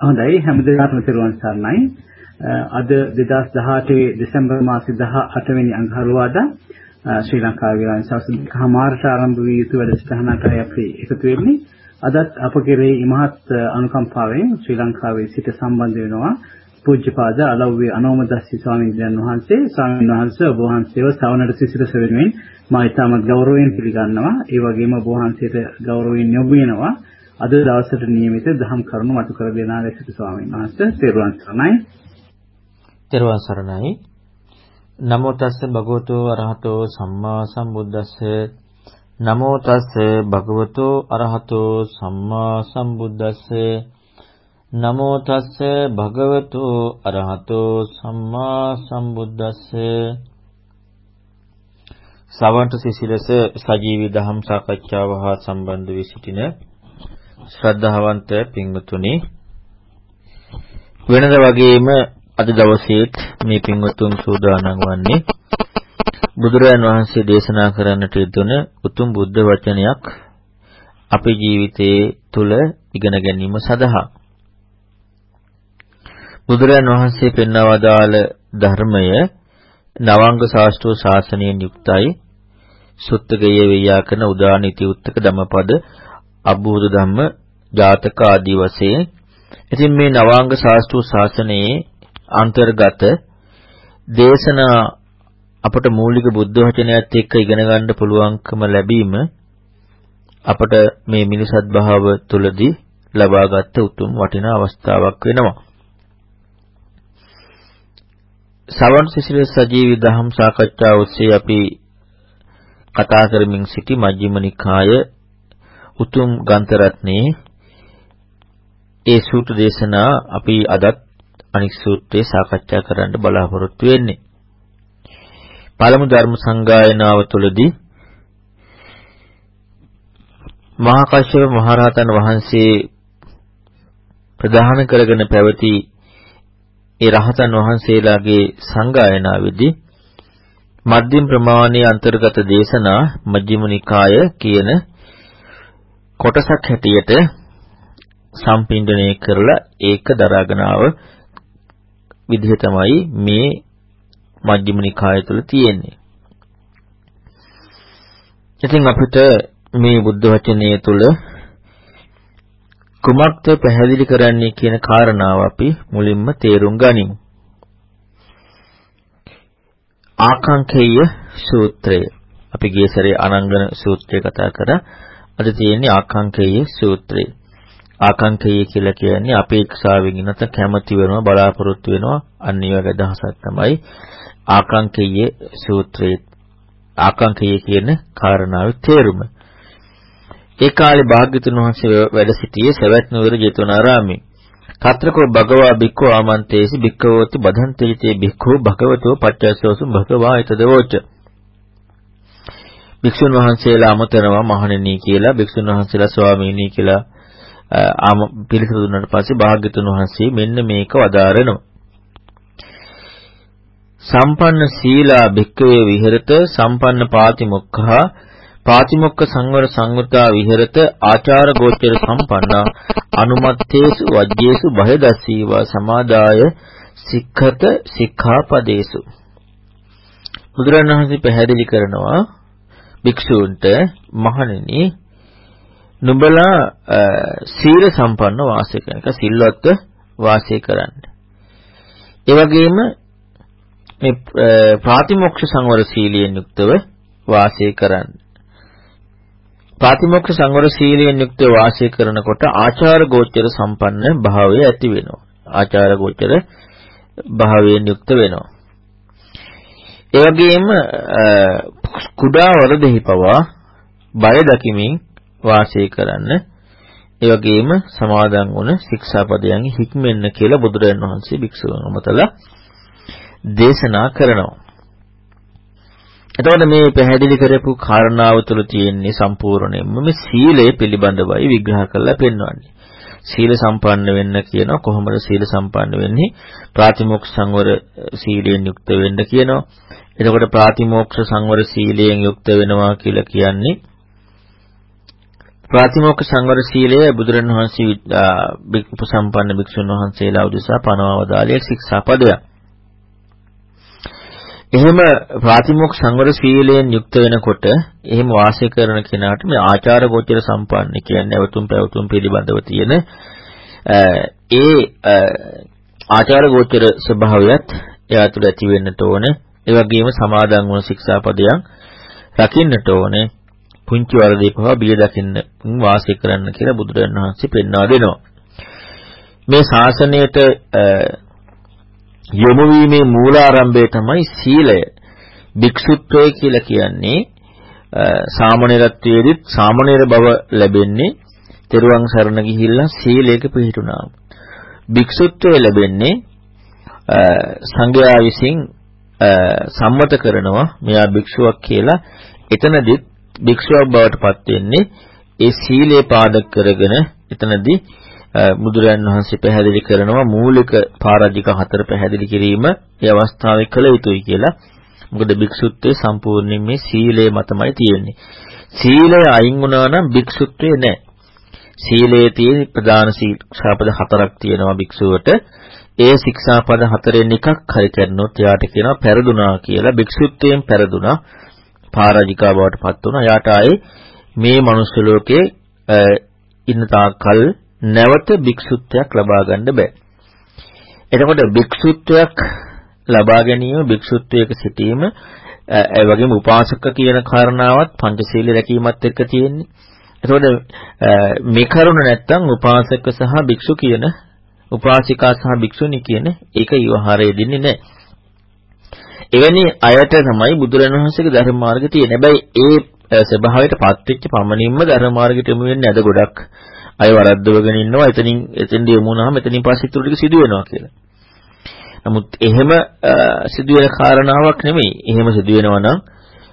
හොඳයි හැමදේටම තෙරුවන් සරණයි. අද 2018 දෙසැම්බර් මාසේ 18 වෙනි අඟහරුවාදා ශ්‍රී ලංකාවේ විරාම සාසනිකමාරට ආරම්භ වී යුතු වැඩසටහනටයි අපි එකතු වෙන්නේ. අදත් අප කෙරෙහි ඉමහත් අනුකම්පාවෙන් ශ්‍රී ලංකාවේ සිට සම්බන්ධ වෙනවා පූජ්‍යපාද අලව්වේ අනෝමදස්සි ස්වාමීන් වහන්සේ ස්වාමීන් වහන්සේ ඔබ වහන්සේව සවනට සිසිලස වෙනුවෙන් මා ඉතාමත් ගෞරවයෙන් පිළිගන්නවා. ඒ වගේම ඔබ වහන්සේට ගෞරවයෙන් යොමු වෙනවා. අද දවසට නියමිත දහම් කරුණු මතු කර දෙන ලෙසට ස්වාමීන් වහන්සේ තෙරුවන් සරණයි. තෙරුවන් සරණයි. නමෝ තස්ස භගවතු අරහතෝ සම්මා සම්බුද්දස්ස නමෝ තස්ස භගවතු අරහතෝ සම්මා සම්බුද්දස්ස නමෝ තස්ස භගවතු අරහතෝ සම්මා සම්බුද්දස්ස සවන්ත සිසිලස සජීවී දහම් සාකච්ඡාව හා සම්බන්ධ වී සිටින ශ්‍රද්ධාවන්ත පින්වතුනි වෙනද වගේම අද දවසේත් මේ පින්වතුන් සූදානම් වන්නේ බුදුරජාන් වහන්සේ දේශනා කරන්නට යෙදුන උතුම් බුද්ධ වචනයක් අපේ ජීවිතයේ තුල ඉගෙන ගැනීම සඳහා. බුදුරජාන් වහන්සේ පෙන්වා වදාළ ධර්මය නවංග ශාස්ත්‍රීය ශාසනයෙන් යුක්තයි. සුත්තගය වේයාකන උදාන ඉති උත්තක ධම්මපද අභූත ධම්ම ජාතක ආදී වශයෙන් ඉතින් මේ නවාංග ශාස්ත්‍රීය ශාසනයේ අන්තර්ගත දේශනා අපට මූලික බුද්ධ වචනයත් එක්ක ඉගෙන ගන්න පුළුවන්කම ලැබීම අපට මේ මිනිසත් භාව තුළදී ලබාගත් උතුම් වටිනා අවස්ථාවක් වෙනවා. සවන් සිසිල සජීවී දහම් සාකච්ඡා ඔස්සේ අපි කතා කරමින් සිටි මජ්ක්‍ධිම නිකාය උතුම් ග්‍රන්ථ රත්නේ ඒ සූත්‍ර දේශනා අපි අදත් අනික් සූත්‍රයේ සාකච්ඡා කරන්න බලාපොරොත්තු වෙන්නේ. පළමු ධර්ම සංගායනාව තුළදී මහා කශ්‍යප මහරහතන් වහන්සේ ප්‍රධාන කරගෙන පැවති ඒ රහතන් වහන්සේලාගේ සංගායනාවේදී මධ්‍යම ප්‍රමාණයේ අන්තර්ගත දේශනා මජ්ක්‍ධිම නිකාය කියන කොටසක් හැටියට සම්පින්ඩණය කරලා ඒක දරාගෙන ආව විදිහ තමයි මේ මජ්ක්‍ධිම නිකාය තුළ තියෙන්නේ. ඉතින් අපිට මේ බුද්ධ වචනය තුළ කුමක්ද පැහැදිලි කරන්නේ කියන කාරණාව අපි මුලින්ම තේරුම් ගනිමු. ආකාංකේය සූත්‍රය අපි ගිය සැරේ අනංගන සූත්‍රය කතා කරා අද තියෙන්නේ ආකාංකේය සූත්‍රය. ආකාංකේය කියලා කියන්නේ අපේක්ෂාවෙන් ඉන්නත කැමැති වෙනවා බලාපොරොත්තු වෙනවා අන්න ඒ වගේ අදහසක් තමයි ආකාංකේය සූත්‍රයේ ආකාංකේය කියන කාරණාවේ තේරුම. ඒ කාලේ භාග්‍යතුන් වහන්සේ වැඩ සිටියේ සවැත් නුවර ජේතවනාරාමේ. తත්‍රකෝ භගවා බික්ඛෝ ආමන්තේසි බික්ඛවෝති බදන්තේතේ බික්ඛෝ භගවතෝ පච්චස්සෝසු භගවා ඊතදවෝච භික්ෂුන් වහන්සේලා අමතනවා මහණෙනි කියලා භික්ෂුන් වහන්සේලා ස්වාමීනි කියලා ආම පිළිතුරු දුන්නාට පස්සේ භාග්‍යතුන් වහන්සේ මෙන්න මේක වදාරනවා. සම්පන්න සීලා භික්ඛවේ විහෙරත සම්පන්න පාතිමොක්ඛා පාතිමොක්ඛ සංවර සංවතා විහෙරත ආචාර ගෝචර සම්පන්නා අනුමත්තේසු වජ්ජේසු බහදස්සීවා සමාදාය සික්ඛත සික්ඛාපදේසු බුදුරණවහන්සේ පැහැදිලි කරනවා භික්ෂූන්ට මහණෙනි නුඹලා සීල සම්පන්න වාසය කරන එක සිල්වත්ව වාසය කරන්න. ඒ වගේම මේ ප්‍රාතිමොක්ෂ සංවර සීලයෙන් යුක්තව වාසය කරන්න. ප්‍රාතිමොක්ෂ සංවර සීලයෙන් යුක්තව වාසය කරනකොට ආචාර ගෝචර සම්පන්න භාවය ඇති වෙනවා. ආචාර ගෝචර භාවයෙන් යුක්ත වෙනවා. ඒ වගේම කුඩා වරදෙහි පවා බය දකිමින් වාසය කරන්න ඒ වගේම සමාදන් වුණ ශික්ෂාපදයන් හික්මෙන්න කියලා බුදුරජාණන් වහන්සේ භික්ෂුවන් අමතලා දේශනා කරනවා. එතකොට මේ පැහැදිලි කරපු කාරණාව තුළ තියෙන්නේ සම්පූර්ණයෙන්ම මේ සීලය පිළිබඳවයි විග්‍රහ කරලා පෙන්වන්නේ. සීල සම්පන්න වෙන්න කියනවා කොහොමද සීල සම්පන්න වෙන්නේ? ප්‍රාතිමෝක්ෂ සංවර සීලයෙන් යුක්ත වෙන්න කියනවා. එතකොට ප්‍රාතිමෝක්ෂ සංවර සීලයෙන් යුක්ත වෙනවා කියලා කියන්නේ ප්‍රාතිමෝක්ෂ සංවර සීලය බුදුරණවහන්සේ උපසම්පන්න භික්ෂුන් වහන්සේලා උදෙසා පනවවදාලේ ශික්ෂාපදයක්. එහෙම ප්‍රාතිමෝක්ෂ සංවර සීලයෙන් යුක්ත වෙනකොට එහෙම වාසය කරන කෙනාට මේ ආචාර ගෝචර සම්පන්න කියන්නේ අවතුම් පැවතුම් පිළිබඳව තියෙන ඒ ආචාර ගෝචර ස්වභාවයත් එයා තුළ ඇති වෙන්නට ඕනේ. ඒ වගේම සමාදන් වුණ ශික්ෂාපදයන් රකින්නට ඕනේ. පුංචි වරදී පවා බිය දකින්න වාසය කරන්න කියලා බුදුරජාණන් වහන්සේ පෙන්වා දෙනවා. මේ ශාසනයට යොමු වීමේ මූලාරම්භය තමයි සීලය. භික්ෂුත්වය කියලා කියන්නේ සාමණේරත්වයේදීත් සාමණේර බව ලැබෙන්නේ තෙරුවන් සරණ ගිහිල්ලා සීලයක පිළිපදුනාම. භික්ෂුත්වය ලැබෙන්නේ සංඝයා විසින් සම්මත කරනවා මෙයා භික්ෂුවක් කියලා එතනදිත් භික්ෂුවක් බවට පත් වෙන්නේ ඒ සීලේ පාදක කරගෙන එතනදී බුදුරයන් වහන්සේ පැහැදිලි කරනවා මූලික පාරාජික හතර පැහැදිලි කිරීම ඒ අවස්ථාවේ කළ යුතුයි කියලා. මොකද භික්ෂුත්වයේ සම්පූර්ණයෙන් මේ සීලය මතමයි තියෙන්නේ. සීලය අයින් වුණා නම් භික්ෂුත්වේ නැහැ. සීලයේ තියෙන ප්‍රධාන ශික්ෂාපද හතරක් තියෙනවා භික්ෂුවට. ඒ ශික්ෂාපද හතරෙන් එකක් හරි කරනොත් එයාට කියනවා පෙරදුනා කියලා භික්ෂුත්වයෙන් පෙරදුනා. පාරාජිකා බවට පත් වුණා. එයාට ආයේ මේ මනුස්ස ලෝකයේ ඉන්න තාක්කල් නැවත භික්ෂුත්වයක් ලබා ගන්න බෑ. එතකොට භික්ෂුත්වයක් ලබා ගැනීම භික්ෂුත්වයක සිටීම ඒ වගේම උපාසක කියන කාරණාවත් පංචශීල රැකීමත් එක්ක තියෙන්නේ. එතකොට මේ කරුණ නැත්තම් උපාසක සහ භික්ෂු කියන උපාසිකා සහ භික්ෂුණී කියන ඒක ඊවහාරය දෙන්නේ නැහැ. එවැනි අයට තමයි බුදුරණන් වහන්සේගේ ධර්ම මාර්ගය තියෙන්නේ. හැබැයි ඒ ස්වභාවයට පත්වෙච්ච පමණින්ම ධර්ම මාර්ගයට යොමු වෙන්නේ නැද ගොඩක් අය වරද්දවගෙන ඉන්නවා. එතනින් එතෙන්ට යමු වුණාම එතනින් පස්සේ ඊටු ටික සිදු වෙනවා කියලා. නමුත් එහෙම සිදුවෙන කාරණාවක් නෙමෙයි. එහෙම සිදුවෙනවා නම්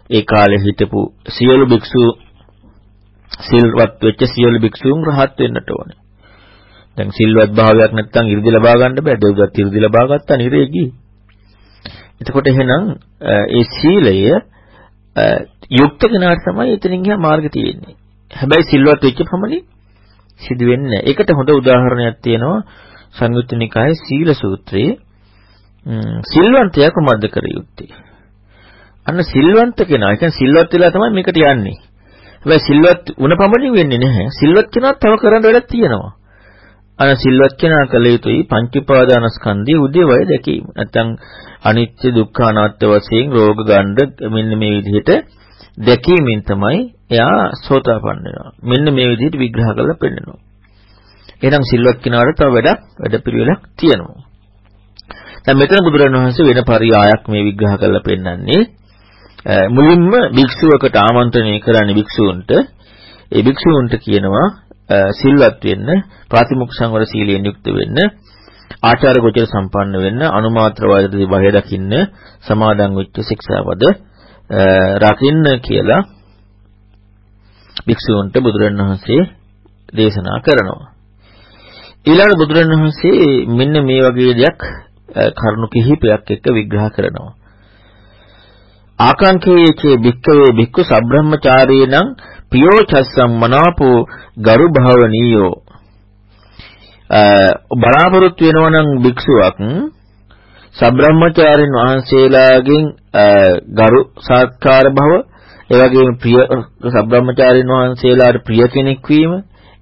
ඒ කාලේ හිටපු සියලු භික්ෂු සිල්වත් වෙච්ච සියලු භික්ෂුන් රහත් වෙන්නට ඕනේ. දැන් සිල්වත් භාවයක් නැත්නම් 이르දි ලබා ගන්න බෑ. දෙවියන් 이르දි ලබා ගත්තා නිරේගී. එතකොට එහෙනම් ඒ සීලය යුක්ත කෙනාට තමයි එතනින් ගියා මාර්ගය තියෙන්නේ. හැබැයි සිල්වත් වෙච්ච පමණින් සිදු වෙන්නේ නැහැ. ඒකට හොඳ උදාහරණයක් තියෙනවා සංයුත්ත නිකායේ සීල සූත්‍රයේ සිල්වන්තයා කොහොමද කර යුත්තේ? අන්න සිල්වන්ත කෙනා, ඒ කියන්නේ සිල්වත් වෙලා තමයි මේකට යන්නේ. හැබැයි සිල්වත් වුණ පමණින් වෙන්නේ නැහැ. සිල්වත් කෙනා තව කරන්න වැඩක් තියෙනවා. අන සිල්වත් කෙනා කළ යුතුයි පංච උපාදානස්කන්ධයේ උදේවය දැකීම. නැත්නම් අනිත්‍ය දුක්ඛ අනාත්ම වශයෙන් රෝග ගණ්ඩ මෙන්න මේ විදිහට දැකීමෙන් තමයි එයා සෝතාපන්න වෙනවා. මෙන්න මේ විදිහට විග්‍රහ කරලා පෙන්නනවා. එහෙනම් සිල්වත් කෙනාට තව වැඩක් වැඩපිළිවෙලක් තියෙනවා. දැන් මෙතන බුදුරණවහන්සේ වෙන පරියායක් මේ විග්‍රහ කරලා පෙන්නන්නේ මුලින්ම භික්ෂුවකට ආමන්ත්‍රණය කරන්නේ භික්ෂූන්ට ඒ භික්ෂූන්ට කියනවා සිල්වත් වෙන්න ප්‍රාතිමොක්ඛ සංවර සීලයෙන් යුක්ත වෙන්න ආචාර ගෝචර සම්පන්න වෙන්න අනුමාත්‍ර වාදදී වහය දකින්න සමාදන් වෙච්ච ශික්ෂාපද රකින්න කියලා භික්ෂූන්ට බුදුරණවහන්සේ දේශනා කරනවා. ඊළඟ බුදුරණවහන්සේ මෙන්න මේ වගේ දෙයක් කරුණු කිහිපයක් එක්ක විග්‍රහ කරනවා. ආකාංකේයචේ භික්කවේ භික්ඛු සබ්‍රහ්මචාරීනං පියෝ චස්සම් මනාපෝ ගරු භාවනීයෝ බලාපොරොත්තු වෙනවා නම් භික්ෂුවක් සබ්‍රහ්මචාරින් වහන්සේලාගෙන් ගරු සත්කාර භව ඒ වගේම ප්‍රිය සබ්‍රහ්මචාරින් වහන්සේලාට ප්‍රිය කෙනෙක් වීම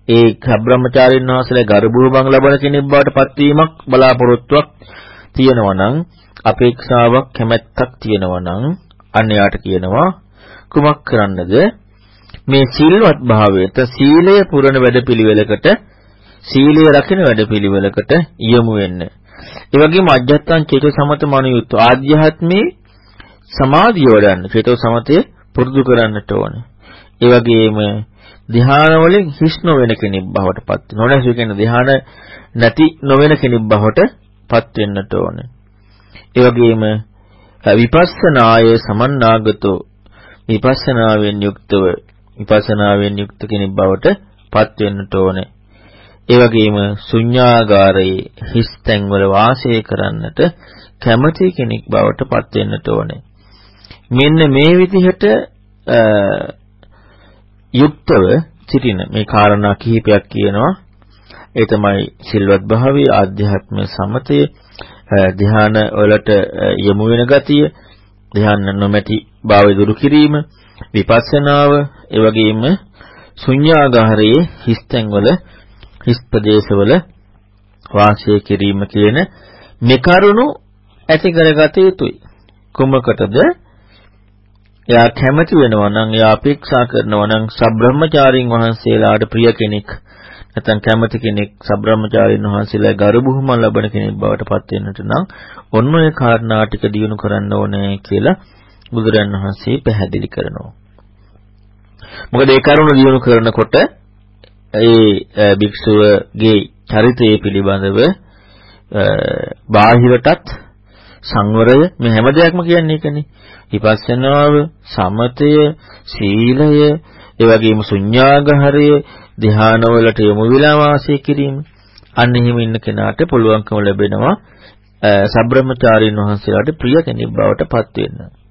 ඒ සබ්‍රහ්මචාරින් වහන්සේලා ගරු බුහුමන් ලබන කෙනෙක් බවට පත්වීමක් බලාපොරොත්තුවක් තියෙනවා නම් අපේක්ෂාවක් කැමැත්තක් තියෙනවා නම් අන්‍යයට කියනවා කුමක් කරන්නද? මේ සිල්වත් භාවයට සීලය පුරන වැඩපිළිවෙලකට සීලය රකින වැඩපිළිවෙලකට යොමු වෙන්න. ඒ වගේම අජ්ජත්තං චේතෝ සමත මනුයුත් ආධ්‍යාත්මේ සමාධිය වඩන්න චේතෝ සමතේ පුරුදු කරන්නට ඕනේ. ඒ වගේම ධ්‍යාන වලින් හිස් නොවන කෙනෙක් බවට පත් වෙනවා. නොනැසු කියන ධ්‍යාන නැති නොවන කෙනෙක් බවට පත් වෙන්නට ඕනේ. ඒ වගේම විපස්සනාය සමන්නාගතෝ විපස්සනාවෙන් යුක්තව විපස්සනාවෙන් යුක්ත කෙනෙක් බවට පත් වෙන්නට ඕනේ. ඒ වගේම ශුන්‍යාගාරයේ හිස් තැන්වල වාසය කරන්නට කැමති කෙනෙක් බවට පත් වෙන්නට ඕනේ. මෙන්න මේ විදිහට යුක්තව සිටින මේ කාරණා කිහිපයක් කියනවා. ඒ තමයි සිල්වත් භාවය, ආධ්‍යාත්ම සමතය, ධ්‍යාන වලට යොමු වෙන ගතිය, ධ්‍යාන නොමැති භාවය දුරු කිරීම, විපස්සනාව, ඒ වගේම ශුන්‍යාගාරයේ හිස්තැන්වල හිස් ප්‍රදේශවල වාසය කිරීම කියන මේ කරුණු ඇති කරගත යුතුයි. කුමකටද? එයා කැමති වෙනවා නම් එයා අපේක්ෂා කරනවා නම් සබ්‍රහ්මචාරින් වහන්සේලාට ප්‍රිය කෙනෙක් නැත්නම් කැමති කෙනෙක් සබ්‍රහ්මචාරින් වහන්සේලා ගරු බුහුමන් ලබන කෙනෙක් බවට පත් වෙන්නට නම් ඔන්න ඔය කාරණා ටික දිනු කරන්න ඕනේ කියලා බුදුරන් වහන්සේ පැහැදිලි කරනවා. මොකද ඒ කරුණ දිනු කරනකොට ඒ භික්ෂුවගේ චරිතය පිළිබඳව බාහිරටත් සංවරය මේ හැම දෙයක්ම කියන්නේ ඒකනේ. විපස්සනාව, සමතය, සීලය, ඒ වගේම ශුන්‍යාගහරය, ධ්‍යානවලට යොමු වෙලා වාසය කිරීම. අන්න එහෙම ඉන්න කෙනාට පුළුවන්කම ලැබෙනවා සබ්‍රහ්මචාරීන් වහන්සේලාට ප්‍රිය කෙනෙක් බවට පත් වෙන්න.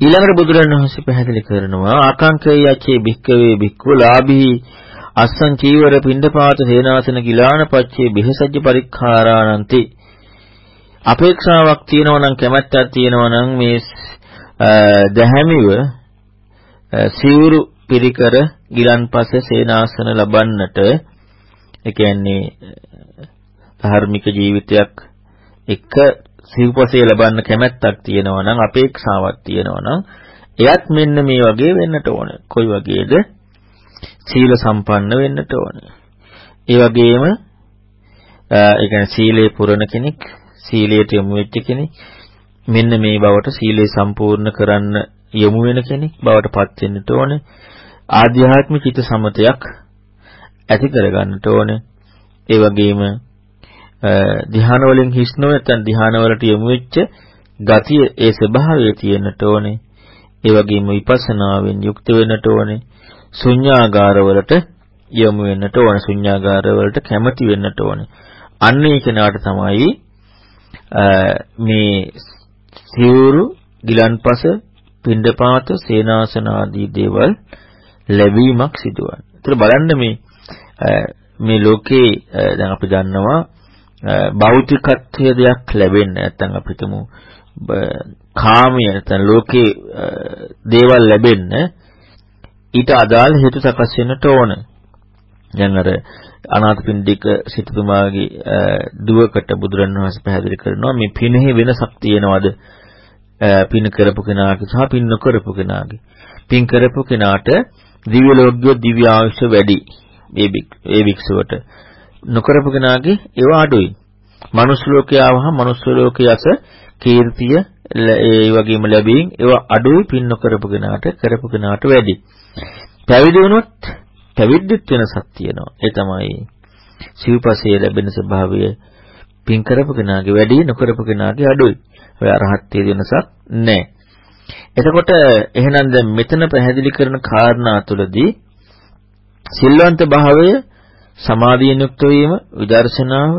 ඊළඟට බුදුරණවහන්සේ පැහැදිලි කරනවා ආකාංකේ යචේ භික්කවේ භික්ඛු ලාභී අස්සං චීවර පිණ්ඩපාත සේනාසන ගිලාන පච්චේ බිහසජ්ජ පරික්ඛාරාණන්ති අපේක්ෂාවක් තියෙනවා නම් කැමැත්තක් තියෙනවා නම් මේ දැහැමිව සිවුරු පිරිකර ගිලන්පස සේනාසන ලබන්නට ඒ කියන්නේ ධාර්මික ජීවිතයක් එක සිව්පසේ ලබන්න කැමැත්තක් තියෙනවා නම් අපේක්ෂාවක් තියෙනවා නම් එයත් මෙන්න මේ වගේ වෙන්නට ඕන. කොයි වගේද? සීල සම්පන්න වෙන්නට ඕන. ඒ වගේම ඒ කියන්නේ සීලේ පුරන කෙනෙක්, සීලයට යොමු වෙච්ච කෙනෙක් මෙන්න මේ බවට සීලය සම්පූර්ණ කරන්න යොමු වෙන කෙනෙක් බවට පත් වෙන්නට ඕනේ. ආධ්‍යාත්මික චිත්ත සමතයක් ඇති කරගන්නට ඕනේ. ඒ වගේම ධ්‍යාන වලින් හිස් නොවැතන් ධ්‍යාන වලට යොමු වෙච්ච ගතිය ඒ ස්වභාවය තියෙන්නට ඕනේ. ඒ වගේම විපස්සනාවෙන් යුක්ත වෙන්නට ඕනේ. ශුන්‍යාගාර වලට යොමු වෙන්නට ඕනේ. ශුන්‍යාගාර වලට කැමති වෙන්නට ඕනේ. අන්න ඒ කෙනාට තමයි මේ සිවුරු, ගිලන්පස, පිණ්ඩපාත, සේනාසන ආදී දේවල් ලැබීමක් සිදුවන්නේ. ඒතර බලන්න මේ මේ ලෝකේ දැන් අපි දන්නවා භෞතිකත්වයේ දෙයක් ලැබෙන්නේ නැත්නම් අපි හිතමු කාමය නැත්නම් ලෝකේ දේවල් ලැබෙන්න ඊට අදාළ හේතු සකස් වෙන්නට ඕන. දැන් අර අනාථපිණ්ඩික සිටුතුමාගේ දුවකට බුදුරණවහන්සේ පැහැදිලි කරනවා මේ පිනෙහි වෙනසක් තියෙනවද? පින් කරපු කෙනාගේ සහ පින් නොකරපු කෙනාගේ. පින් කරපු කෙනාට දිව්‍ය ලෝකයේ දිව්‍ය ආයුෂ වැඩි. ඒ වික්ෂුවට නොකරපු කෙනාගේ ඒවා අඩුයි. මනුස්ස ලෝකේ ආවහම මනුස්ස ලෝකයේ අස කීර්තිය ඒ වගේම ලැබීම් ඒවා අඩුයි පින් නොකරපු කෙනාට කරපු කෙනාට වැඩි. පැවිදි වුණොත් පැවිද්දෙත් වෙනසක් තියෙනවා. ඒ තමයි සිව්පසේ ලැබෙන ස්වභාවය පින් කරපු කෙනාගේ වැඩි නොකරපු කෙනාගේ අඩුයි. ඔය අරහත්ත්වයේ වෙනසක් නැහැ. එතකොට එහෙනම් දැන් මෙතන පැහැදිලි කරන කාරණා තුළදී සිල්වන්ත භාවය සමාධියෙන් යුක්ත වීම, විදර්ශනාව,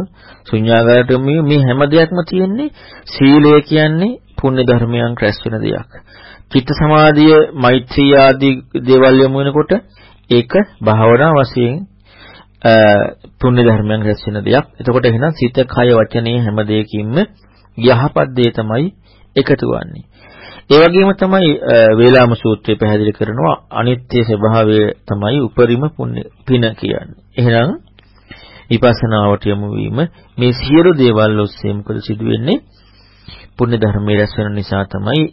ශුන්‍යාගාරයට මේ හැම දෙයක්ම තියෙන්නේ සීලය කියන්නේ පුණ්‍ය ධර්මයන් රැස් වෙන දෙයක්. චිත්ත සමාධිය, මෛත්‍රී ආදී දේවල් යොමු වෙනකොට ඒක භාවනා වශයෙන් පුණ්‍ය ධර්මයන් රැස් වෙන දෙයක්. එතකොට එහෙනම් සිත, කය, වචනේ හැම දෙයකින්ම යහපත් දේ තමයි එකතු වන්නේ. ඒ වගේම තමයි වේලාම සූත්‍රය පැහැදිලි කරනවා අනිත්‍ය ස්වභාවය තමයි උපරිම පුණ්‍ය පින කියන්නේ. එහෙනම් විපස්සනාවට යොමු වීම මේ සියලු දේවල් ඔස්සේ මොකද සිදුවෙන්නේ? පුණ්‍ය ධර්මයේ රැස් වෙන නිසා තමයි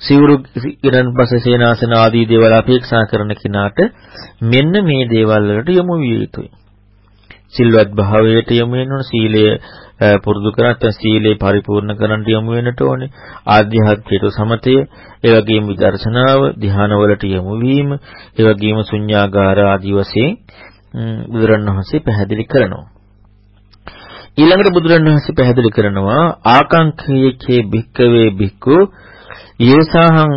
සිවුරු ඉරන් පස සේනාසන ආදී දේවල් අපේක්ෂා කරන කෙනාට මෙන්න මේ දේවල් වලට යොමු විය යුතුයි. සිල්වත් භාවයට යොමු වෙන සීලය පුරුදු කරත් සීලේ පරිපූර්ණ කරන්න යොමු වෙන්නට ඕනේ. ආධ්‍යාත්මික සමතය, ඒ වගේම විදර්ශනාව, ධ්‍යානවලට යොමු වීම, ඒ වගේම ශුන්‍යාගාර ආදී වශයෙන් බුදුරණවහන්සේ පැහැදිලි කරනවා. ඊළඟට බුදුරණවහන්සේ පැහැදිලි කරනවා ආකාංක්ෂයේ භික්කවේ භික්ඛු යේසාහං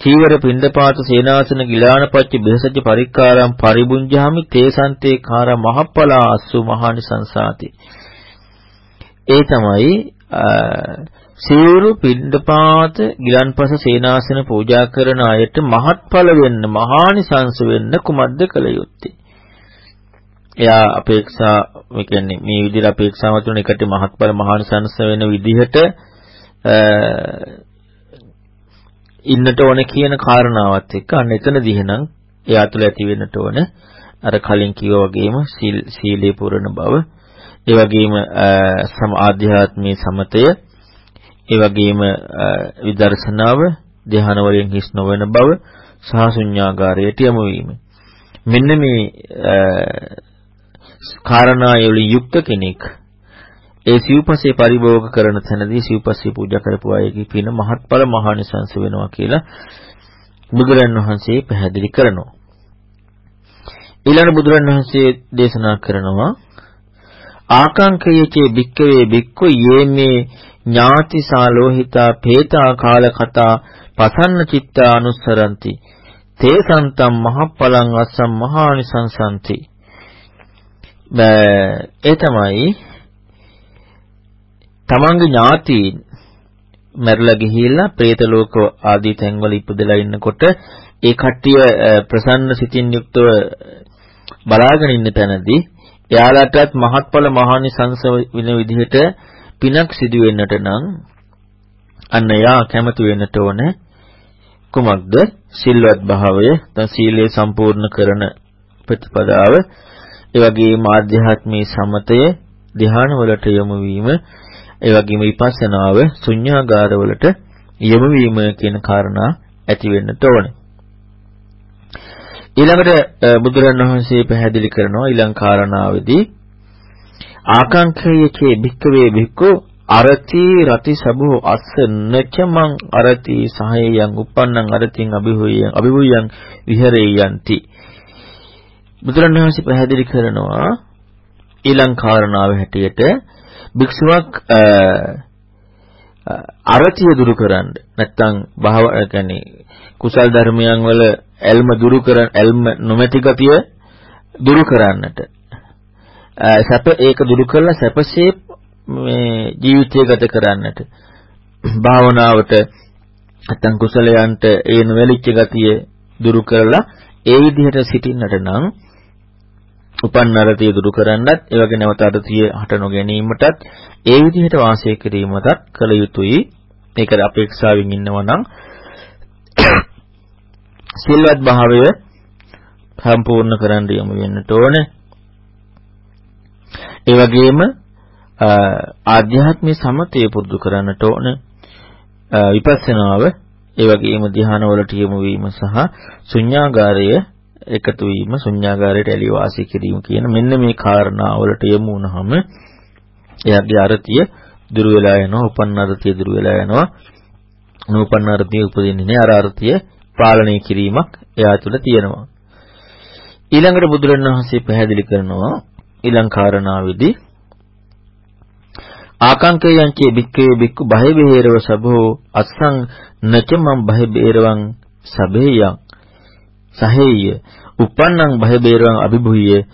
චීවර පින්ඩපාත සේනාසන ගිලානපච්ච බෙහෙසජ්ජ පරික්කාරම් පරිබුඤ්ජාමි තේසන්තේ කාර මහප්පලා අස්සු මහානි සංසාති ඒ තමයි සිවුරු පින්ඩපාත ගිලන්පස සේනාසන පූජා කරන අයට මහත්ඵල වෙන්න මහානිසංස වෙන්න කුමක්ද කළ යුත්තේ? එයා අපේක්ෂා මේ කියන්නේ මේ විදිහට අපේක්ෂාව තුන එකට මහත්ඵල මහානිසංස වෙන විදිහට ඉන්නට ඕන කියන කාරණාවත් එක්ක අන්න එතනදී එහෙනම් එයා තුළ ඇති වෙන්නට ඕන අර කලින් කිව්වා වගේම සීලේ පුරන බව. ඒ වගේම සම ආධ්‍යාත්මී සමතය. ඒ වගේම විදර්ශනාව ධ්‍යාන වලින් හිස් නොවන බව සහ ශුන්‍යාගාරයට යොමු වීම. මෙන්න මේ කාරණාවලින් යුක්ත කෙනෙක් ඒ සිව්පස්සේ පරිභෝග කරන තැනදී සිව්පස්සේ පූජා කරපු අයගේ පින මහත්ඵල මහානිසංස වෙනවා කියලා බුදුරන් වහන්සේ පැහැදිලි කරනවා. ඊළඟ බුදුරන් වහන්සේ දේශනා කරනවා ආකාංකයේචේ භික්කවේ භික්ඛු යේමේ ඥාති සාලෝහිතා පේතා කාල කතා පසන්න චිත්තා අනුස්සරಂತಿ තේ සන්තම් මහප්පලං අස්සම් මහානිසංසಂತಿ ඒ තමයි තමන්ගේ ඥාතීන් මැරිලා ගිහිල්ලා പ്രേත ලෝක ආදී තැන්වල ඉපදලා ඉන්නකොට ඒ කට්ටිය ප්‍රසන්න සිතින් යුක්තව බලාගෙන ඉන්න තැනදී එයාලටත් මහත්ඵල මහානිසංස වෙන විදිහට පිනක් සිදු වෙන්නට නම් අන්න යා කැමති වෙන්නට ඕනේ කුමක්ද? සිල්වත් භාවය දැන් සීලය සම්පූර්ණ කරන ප්‍රතිපදාව. ඒ වගේම ආධ්‍යාත්මී සමතය ධ්‍යාන වලට යොමු වීම ඒ වගේම විපස්සනාව ශුන්‍යාගාර වලට යොමු වීම කියන කාරණා ඇති වෙන්නට ඕනේ. ඊළඟට බුදුරණවහන්සේ පැහැදිලි කරනවා ඊළඟ කාරණාවේදී ආකාංක්ෂයේ භික්කවේ භික්ඛු අරති රති සබෝ අස්ස නචමං අරති සහයයන් uppannං අරතින් අභිහුයයන් අභිහුයයන් විහෙරේයන්ති. බුදුරණවහන්සේ පැහැදිලි කරනවා ඊළඟ කාරණාව හැටියට භික්ෂුවක් අරතිය දුරු කරන්න. නැත්නම් භාව කියන්නේ කුසල් ධර්මයන් වල ඇල්ම දුරු කරන් ඇල්ම නොමැති ගතිය දුරු කරන්නට. සැප ඒක දුරු කරලා සැපසේ මේ ජීවිතය ගත කරන්නට. භාවනාවට නැත්නම් කුසලයන්ට ඒ නොවැලිච්ච ගතිය දුරු කරලා ඒ විදිහට සිටින්නට නම් උපන් අරතිය දුරු කරන්නත් ඒ වගේ නැවත අරතිය හට නොගැනීමටත් ඒ විදිහට වාසය කිරීමටත් කළ යුතුයි මේක අපේක්ෂාවෙන් ඉන්නවා නම් සිල්වත් භාවය සම්පූර්ණ කරන්න යමු වෙන්නට ඕනේ. ඒ වගේම ආධ්‍යාත්මික සමතය පුරුදු කරන්නට ඕනේ. විපස්සනාව ඒ වගේම ධ්‍යානවලට යොමු වීම සහ ශුන්‍යාගාරය එකතු වීම ශුන්‍යාගාරයට ඇලී වාසය කිරීම කියන මෙන්න මේ කාරණාවලට යොමු වුණාම එයාගේ අරතිය දුර වෙලා යනවා උපන්න අරතිය දුර වෙලා යනවා නූපන්න අරතිය උපදින්නේ නැහැ අර අරතිය පාලනය කිරීමක් එයා තුළ තියෙනවා. ඊළඟට බුදුරණවහන්සේ පැහැදිලි කරනවා ඊළං කාරණාවේදී ආකාංකයන්චේ බික්කේ බික්කු බහේ බේරව සබෝ අස්සං නචමම් බහේ බේරවං සබේයං සහේය. uppannං බහේ බේරවං අභිභුය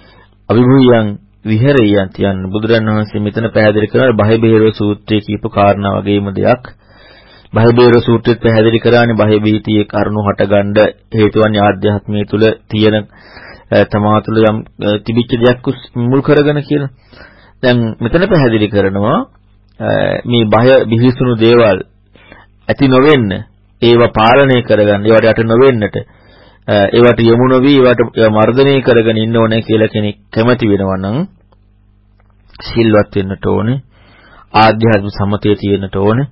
අභිභුයං විහෙරයන් තියන්න බුදුරණවහන්සේ මෙතන පැහැදිලි කරනවා බහේ බේරව සූත්‍රයේ කියපු කාරණා වගේම දෙයක්. බහබේර සූත්‍රෙත් පැහැදිලි කරානේ බහේ බීතියේ කරුණු හටගන්න හේතුවන් ආධ්‍යාත්මයේ තුල තියෙන තමා තුළ යම් තිබිච්ච දෙයක් මුල් කරගෙන කියලා. දැන් මෙතන පැහැදිලි කරනවා මේ බය බිහිසුණු දේවල් ඇති නොවෙන්න ඒවා පාලනය කරගන්න ඒවට යට නොවෙන්නට ඒවට යොමු නොවි ඒවට මර්ධනය කරගෙන ඉන්න ඕනේ කියලා කෙනෙක් කැමති වෙනවා නම් සිල්වත් වෙන්නට ඕනේ ආධ්‍යාත්මික සමතේ තියෙන්නට ඕනේ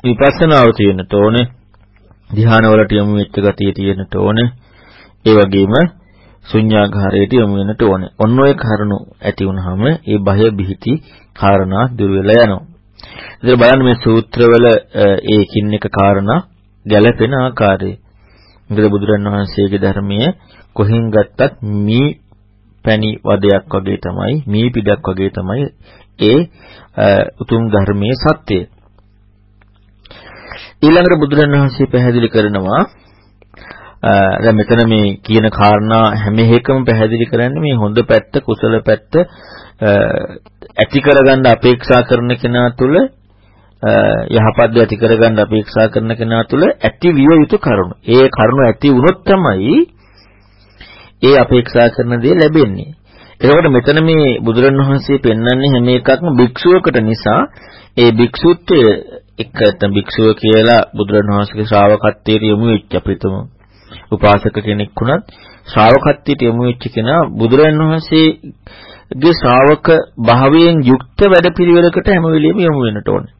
විපස්සනාව තියෙන්නට ඕනේ. ධ්‍යාන වලට යොමු වෙච්ච ගතිය තියෙන්නට ඕනේ. ඒ වගේම ශුන්‍යාගාරයට යොමු වෙන්නට ඕනේ. ඔන්න ඔය කරුණු ඇති වුනහම ඒ බය බිහිති කාරණා දුර වෙලා යනවා. ඉතින් බලන්න මේ සූත්‍රවල ඒකින් එක කාරණා ගැළපෙන ආකාරය. මොකද බුදුරණවහන්සේගේ ධර්මයේ කොහෙන් ගත්තත් මී පැණි වදයක් වගේ තමයි මී පිටක් වගේ තමයි ඒ උතුම් ධර්මයේ සත්‍යය. ඊළඟට බුදුරණවහන්සේ පැහැදිලි කරනවා දැන් මෙතන මේ කියන කාරණා හැම එකම පැහැදිලි කරන්නේ මේ හොඳ පැත්ත කුසල පැත්ත ඇති කරගන්න අපේක්ෂා කරන කෙනා තුළ යහපත් දේ ඇති කරගන්න අපේක්ෂා කරන කෙනා තුළ ඇති විය යුතු කරුණු. ඒ කරුණු ඇති වුණොත් තමයි ඒ අපේක්ෂා කරන දේ ලැබෙන්නේ. එතකොට මෙතන මේ බුදුරණවහන්සේ පෙන්වන්නේ හැම එකක්ම භික්ෂුවකට නිසා ඒ භික්ෂුත්වය එකට භික්ෂුව කියලා බුදුරණවහන්සේගේ ශ්‍රාවකත්වයට යොමු වෙච්ච අපිටම උපාසක කෙනෙක් වුණත් ශ්‍රාවකත්වයට යොමු වෙච්ච කෙනා බුදුරණවහන්සේගේ ශ්‍රාවක භාවයෙන් යුක්ත වැඩපිළිවෙලකට හැම වෙලෙම යොමු වෙන්නට ඕනේ.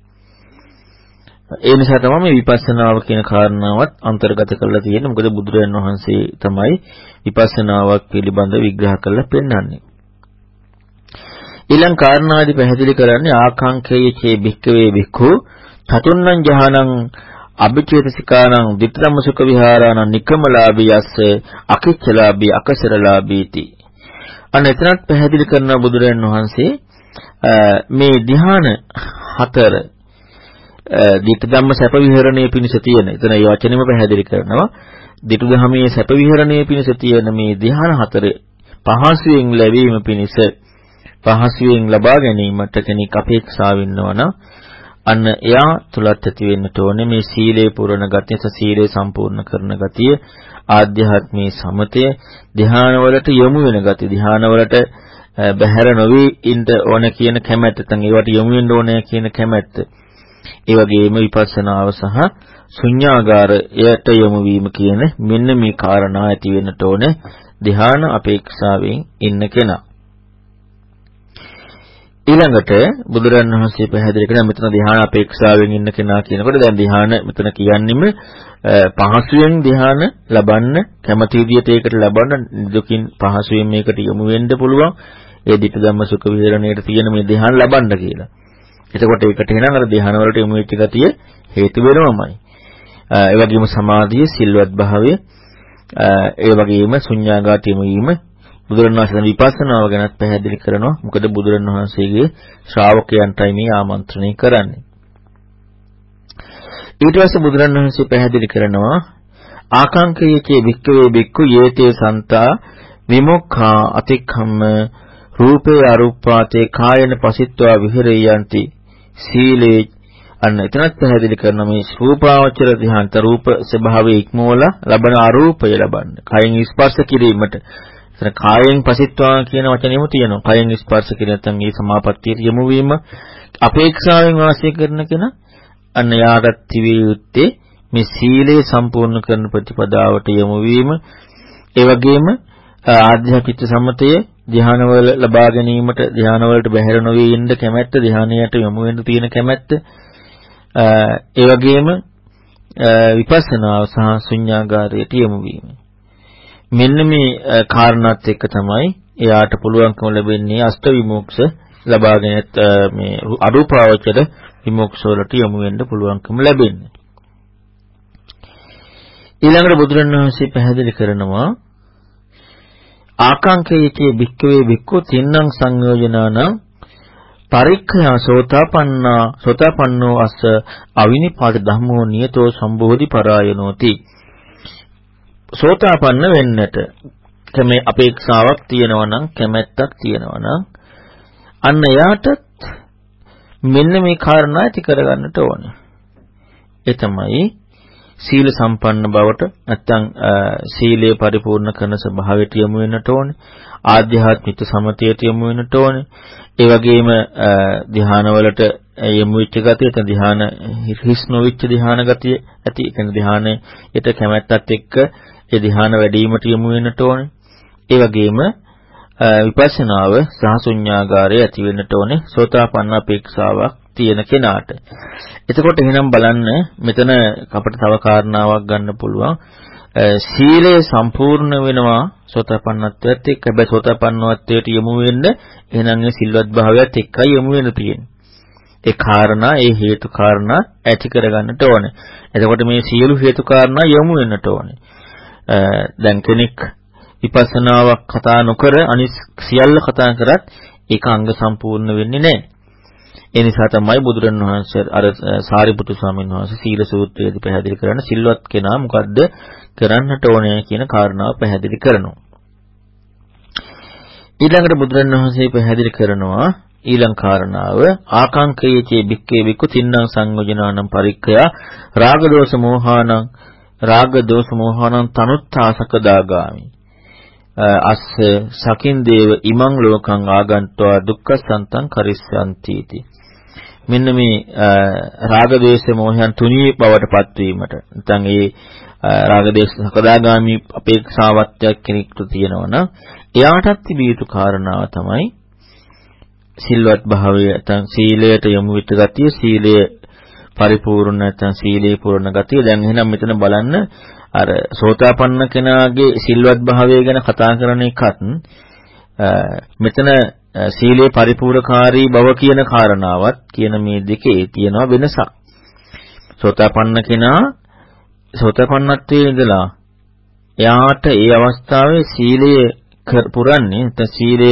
ඒ නිසා තමයි මේ විපස්සනාව කියන කාරණාවත් අන්තර්ගත කරලා තියෙන්නේ. මොකද බුදුරජාණන් වහන්සේ තමයි විපස්සනාවක් පිළිබඳ විග්‍රහ කරලා පෙන්වන්නේ. ඊළඟ කාරණාවදී පැහැදිලි කරන්නේ ආකාංකයේ චේ භික්කවේ භික්ඛු තතුන්නං ජහනං අභිචේතසිකානං ditthම්ම සුඛ විහාරාණං නිකමලාභී යස්ස අකිච්චලාභී අකසරලාභීති. අන්න එතනත් පැහැදිලි කරන බුදුරජාණන් වහන්සේ මේ ධ්‍යාන හතර ditth ධම්ම සැප විහරණයේ පිණිස තියෙන. එතන මේ වචනේම පැහැදිලි කරනවා. ditth ධම්මයේ සැප විහරණයේ පිණිස තියෙන මේ ධ්‍යාන හතර පහසුවෙන් ලැබීම පිණිස පහසුවෙන් ලබා ගැනීමට කෙනෙක් අපේක්ෂාව ඉන්නවනම් අන්න එයා තුලත් ඇති වෙන්නට ඕනේ මේ සීලේ පුරණ ගතිය, සීලේ සම්පූර්ණ කරන ගතිය, ආධ්‍යාත්මී සමතය, ධ්‍යානවලට යොමු වෙන ගතිය, ධ්‍යානවලට බැහැර නොවි ඉන්න ඕන කියන කැමැත්ත, නැත්නම් ඒවට යොමු වෙන්න ඕනේ කියන කැමැත්ත. ඒ වගේම විපස්සනාව සහ ශුන්‍යාගාරයට යොමු වීම කියන මෙන්න මේ කාරණා ඇති වෙන්නට ඕනේ ධ්‍යාන අපේක්ෂාවෙන් ඉන්න කෙනා. ඊළඟට බුදුරන් වහන්සේ පැහැදිලි කරන මෙතන ධ්‍යාන අපේක්ෂාවෙන් ඉන්න කෙනා කියනකොට දැන් ධ්‍යාන මෙතන කියන්නෙම පහසුවෙන් ධ්‍යාන ලබන්න කැමති විදියට ඒකට ලබන්න දුකින් පහසුවෙන් මේකට යොමු වෙන්න පුළුවන් ඒ ධිට ධම්ම සුඛ විහරණයට තියෙන මේ ධ්‍යාන ලබන්න කියලා. එතකොට ඒකට එනනම් අර ධ්‍යාන වලට යොමු වෙච්ච ගතිය හේතු වෙනවමයි. ඒ වගේම සමාධිය, සිල්වත් භාවය, ඒ වගේම ශුන්‍යාගාතීය වීම බුදුරණවහන්සේ විපස්සනාව ගැනත් පැහැදිලි කරනවා. මොකද බුදුරණවහන්සේගේ ශ්‍රාවකයන්ටයි මේ ආමන්ත්‍රණය කරන්නේ. ඊට පස්සේ බුදුරණවහන්සේ පැහැදිලි කරනවා ආකාංකයේකේ වික්කවේ බික්කු යේතේ සන්තා විමුක්ඛා අතික්ඛම්ම රූපේ අරුප්පාතේ කායන පසිට්වා විහෙරියಂತಿ සීලේ අන්න එතනත් පැහැදිලි කරන මේ රූපාවචර ධ්‍යානත රූප ස්වභාවයේ ඉක්මවල ලබන අරූපය ලබන්න. කයින් ස්පර්ශ කිරීමට එතන කායෙන් පසිට්වා කියන වචනේම තියෙනවා. කයෙන් ස්පර්ශ කිරීම නැත්නම් මේ සමාපත්තියට යොමු වීම අපේක්ෂාවෙන් වාසය කරන කෙනා අන්න යාටත් තිබිය යුත්තේ මේ සීලය සම්පූර්ණ කරන ප්‍රතිපදාවට යොමු වීම ඒ වගේම ආධ්‍යාත්මික සම්මතය ධ්‍යානවල ලබා ගැනීමට ධ්‍යානවලට බැහැර නොවී ඉන්න කැමැත්ත ධ්‍යානයට යොමු වෙන්න තියෙන කැමැත්ත ඒ වගේම විපස්සනාව සහ ශුන්‍යාගාරයට යොමු වීම මෙන්න මේ කාරණාත් එක්ක තමයි එයාට පුළුවන්කම ලැබෙන්නේ අෂ්ට විමුක්ෂ ලබාගෙන මේ අරූපාවචර විමුක්ෂ වලට යොමු වෙන්න පුළුවන්කම ලැබෙන්නේ. ඊළඟට බුදුරණවහන්සේ පැහැදිලි කරනවා ආකාංකේයකේ භික්කවේ භික්ඛු තින්නම් සංයෝජනානම් පරික්ඛයා සෝතාපන්නා සෝතාපන්නෝ අස්ස අවිනිපාත ධම්මෝ නියතෝ සම්බෝධි පරායනෝති සෝතාපන්න වෙන්නට කැමේ අපේක්ෂාවක් තියෙනවා නම් කැමැත්තක් තියෙනවා නම් අන්න එයාටත් මෙන්න මේ කාරණා ඇති කරගන්නට ඕනේ. ඒ තමයි සීල සම්පන්න බවට නැත්නම් සීලය පරිපූර්ණ කරන ස්වභාවයට යොමු වෙන්නට ඕනේ. ආධ්‍යාත්මික සමතයට යොමු වෙන්නට ඕනේ. ඒ වගේම ධ්‍යානවලට යොමු වෙච්ච ගතිය, එතන ධ්‍යාන හිස් නොවිච්ච ධ්‍යාන ගතිය ඇති. එතන ධ්‍යානයට කැමැත්තත් එක්ක ඒ ධ්‍යාන වැඩිවීමට යොමු වෙන්නට ඕනේ. ඒ වගේම විපස්සනාව සහ ශුන්‍යාගාරය ඇති වෙන්නට ඕනේ සෝතාපන්න අපේක්ෂාවක් තියෙන කෙනාට. එතකොට එහෙනම් බලන්න මෙතන අපිට තව කාරණාවක් ගන්න පුළුවන්. සීලය සම්පූර්ණ වෙනවා සෝතාපන්නත්වයට එක්ක. හැබැයි සෝතාපන්නත්වයට යොමු වෙන්න එහෙනම් ඒ සිල්වත් භාවයත් එක්කයි යොමු වෙන්න තියෙන්නේ. ඒ කාරණා ඒ හේතු කාරණා ඇති කරගන්නට ඕනේ. එතකොට මේ සියලු හේතු කාරණා යොමු වෙන්නට ඕනේ. දැන් කෙනෙක් විපස්සනාවක් කතා නොකර අනිත් සියල්ල කතා කරත් ඒක අංග සම්පූර්ණ වෙන්නේ නැහැ. ඒ නිසා තමයි බුදුරණවහන්සේ අර සාරිපුත්තු ස්වාමීන් වහන්සේ සීල සූත්‍රයේදී පැහැදිලි කරන සිල්වත් කෙනා මොකද්ද කරන්නට ඕනේ කියන කාරණාව පැහැදිලි කරනවා. ඊළඟට බුදුරණවහන්සේ පැහැදිලි කරනවා ඊළඟ කාරණාව ආකාංකයේචේ බික්කේ බික්කු තින්නම් සංයෝජනානම් පරික්ඛයා රාග දෝෂ මෝහානං රාග දෝෂ මෝහානං තනුත්තා සකදාගාමි අස්ස සකින් දේව ඉමං ලෝකං ආගන්්වා දුක්ඛ සන්තං කරිස්සanti इति මෙන්න මේ රාග දේශ මොහයන් තුනී බවට පත්වීමට. නැත්නම් ඒ රාග දේශ සකදාගාමි අපේක්ෂාවත් කෙනෙකුට තියෙනවා නම් එයාටත් තිබිය යුතු කාරණාව තමයි සිල්වත් භාවය. නැත්නම් සීලයට යොමු වෙච්ච ගතිය සීලය පරිපූර්ණ නැත්නම් සීලේ පූර්ණ ගතිය. දැන් එහෙනම් මෙතන බලන්න අර සෝතාපන්න කෙනාගේ සිල්වත් භාවය ගැන කතා කරන එකත් මෙතන සීලේ පරිපූර්ණකාරී බව කියන කාරණාවත් කියන මේ දෙකේ තියෙනවා වෙනසක්. සෝතාපන්න කෙනා සෝතාපන්නත්වයේ ඉඳලා එයාට ඒ අවස්ථාවේ සීලය පුරන්නේ නැත්නම් සීලය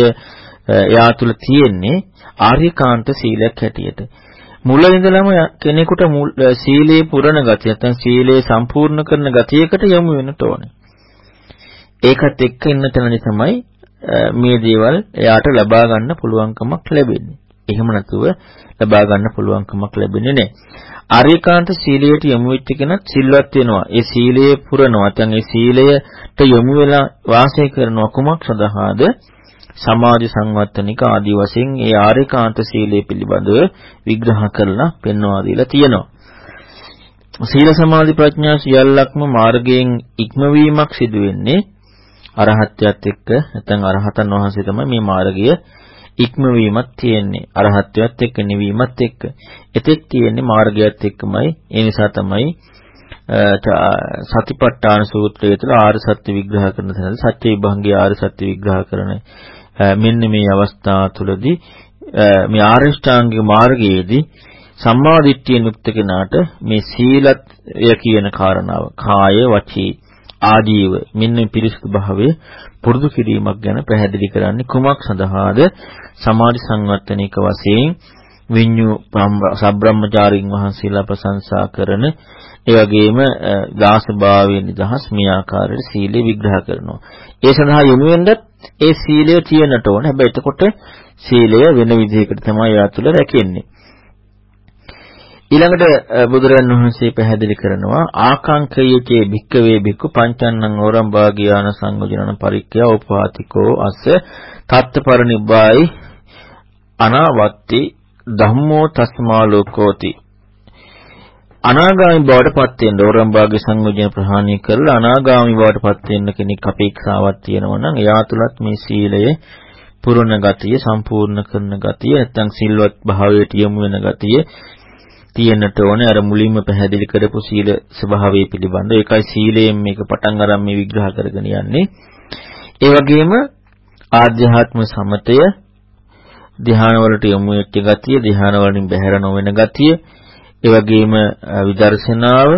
එයා තුල තියෙන්නේ ආර්යකාන්ත සීලයක් හැටියට. මුල ඉඳලම කෙනෙකුට සීලේ පුරණ ගතිය නැත්නම් සීලේ සම්පූර්ණ කරන ගතියකට යොමු වෙන්න ඕනේ. ඒකත් එක්ක ඉන්න තැනදී තමයි මේ දේවල් එයාට ලබා ගන්න පුළුවන්කමක් ලැබෙන්නේ. එහෙම නැතුව ලබා ගන්න පුළුවන්කමක් ලැබෙන්නේ නැහැ. ආර්යකාන්ත සීලයට යොමු වෙච්ච කෙනත් සිල්වත් වෙනවා. ඒ සීලය පුරනවා. නැත්නම් ඒ සීලයට යොමු වෙලා වාසය කරන කුමක් සඳහාද? සමාධි සංවත්තනික ආදී වශයෙන් ඒ ආරේකාන්ත සීලය පිළිබඳව විග්‍රහ කරලා පෙන්වා දීලා තියෙනවා. සීල සමාධි ප්‍රඥා සියල්ලක්ම මාර්ගයෙන් ඉක්මවීමක් සිදු වෙන්නේ අරහත්ත්වයට එක්ක නැත්නම් අරහතන් වහන්සේ තමයි මේ මාර්ගය ඉක්මවීමක් තියෙන්නේ. අරහත්ත්වයට එක්ක නිවීමත් එක්ක. එතෙක් තියෙන්නේ මාර්ගයත් එක්කමයි. ඒ නිසා තමයි සතිපට්ඨාන සූත්‍රය තුළ ආර්ය සත්‍ය විග්‍රහ කරන තැනදී සත්‍ය විභංගයේ ආර්ය සත්‍ය විග්‍රහ කරන මෙන්න මේ අවස්ථාව තුළදී මේ ආරියෂ්ඨාංගික මාර්ගයේදී සම්මා දිට්ඨිය යුක්ත කෙනාට මේ සීලය කියන කාරණාව කාය වචී ආදීව මෙන්න පිරිසිදු භාවය පුරුදු කිරීමක් ගැන පැහැදිලි කරන්නේ කුමක් සඳහාද සමාධි සංවර්ධනික වශයෙන් විඤ්ඤු සබ්‍රහ්මචාරින් වහන්සේලා ප්‍රශංසා කරන ඒ වගේම දාසභාවයේ නිදහස් මේ ආකාරයට සීලය විග්‍රහ කරනවා. ඒ සඳහා යොමු වෙන්නත් ඒ සීලය තියෙන්නට ඕන. හැබැයි එතකොට සීලය වෙන විදිහකට තමයි යා තුළ රැකෙන්නේ. ඊළඟට බුදුරජාණන් වහන්සේ පැහැදිලි කරනවා ආකාංකයේකේ භික්කවේ භික්ඛු පංචන්නං ඕරම් භාගියාන සංයෝජනන පරික්ඛය උපාතිකෝ අස්ස තත්ත්පරිනිබ්බායි අනාවත්ති ධම්මෝ තස්මා ලෝකෝති අනාගාමි බවට පත් වෙන්න ඕරම්භාග්‍ය සංයෝජන ප්‍රහාණය කරලා අනාගාමි බවට පත් වෙන්න කෙනෙක් අපේක්ෂාවක් තියෙනවා නම් එයා තුලත් මේ සීලය පුරණ ගතිය සම්පූර්ණ කරන ගතිය නැත්නම් සිල්වත් භාවයට යොමු වෙන ගතිය තියෙන්නට ඕනේ. අර මුලින්ම පැහැදිලි කරපු සීල ස්වභාවය පිළිබඳ ඒකයි සීලයෙන් මේක පටන් අරන් මේ විග්‍රහ කරගෙන යන්නේ. ඒ වගේම ආධ්‍යාත්ම සමතය ධ්‍යාන වලට යොමු වෙච්ච ගතිය ධ්‍යාන වලින් බැහැර නොවන ගතිය ඒ වගේම විදර්ශනාව,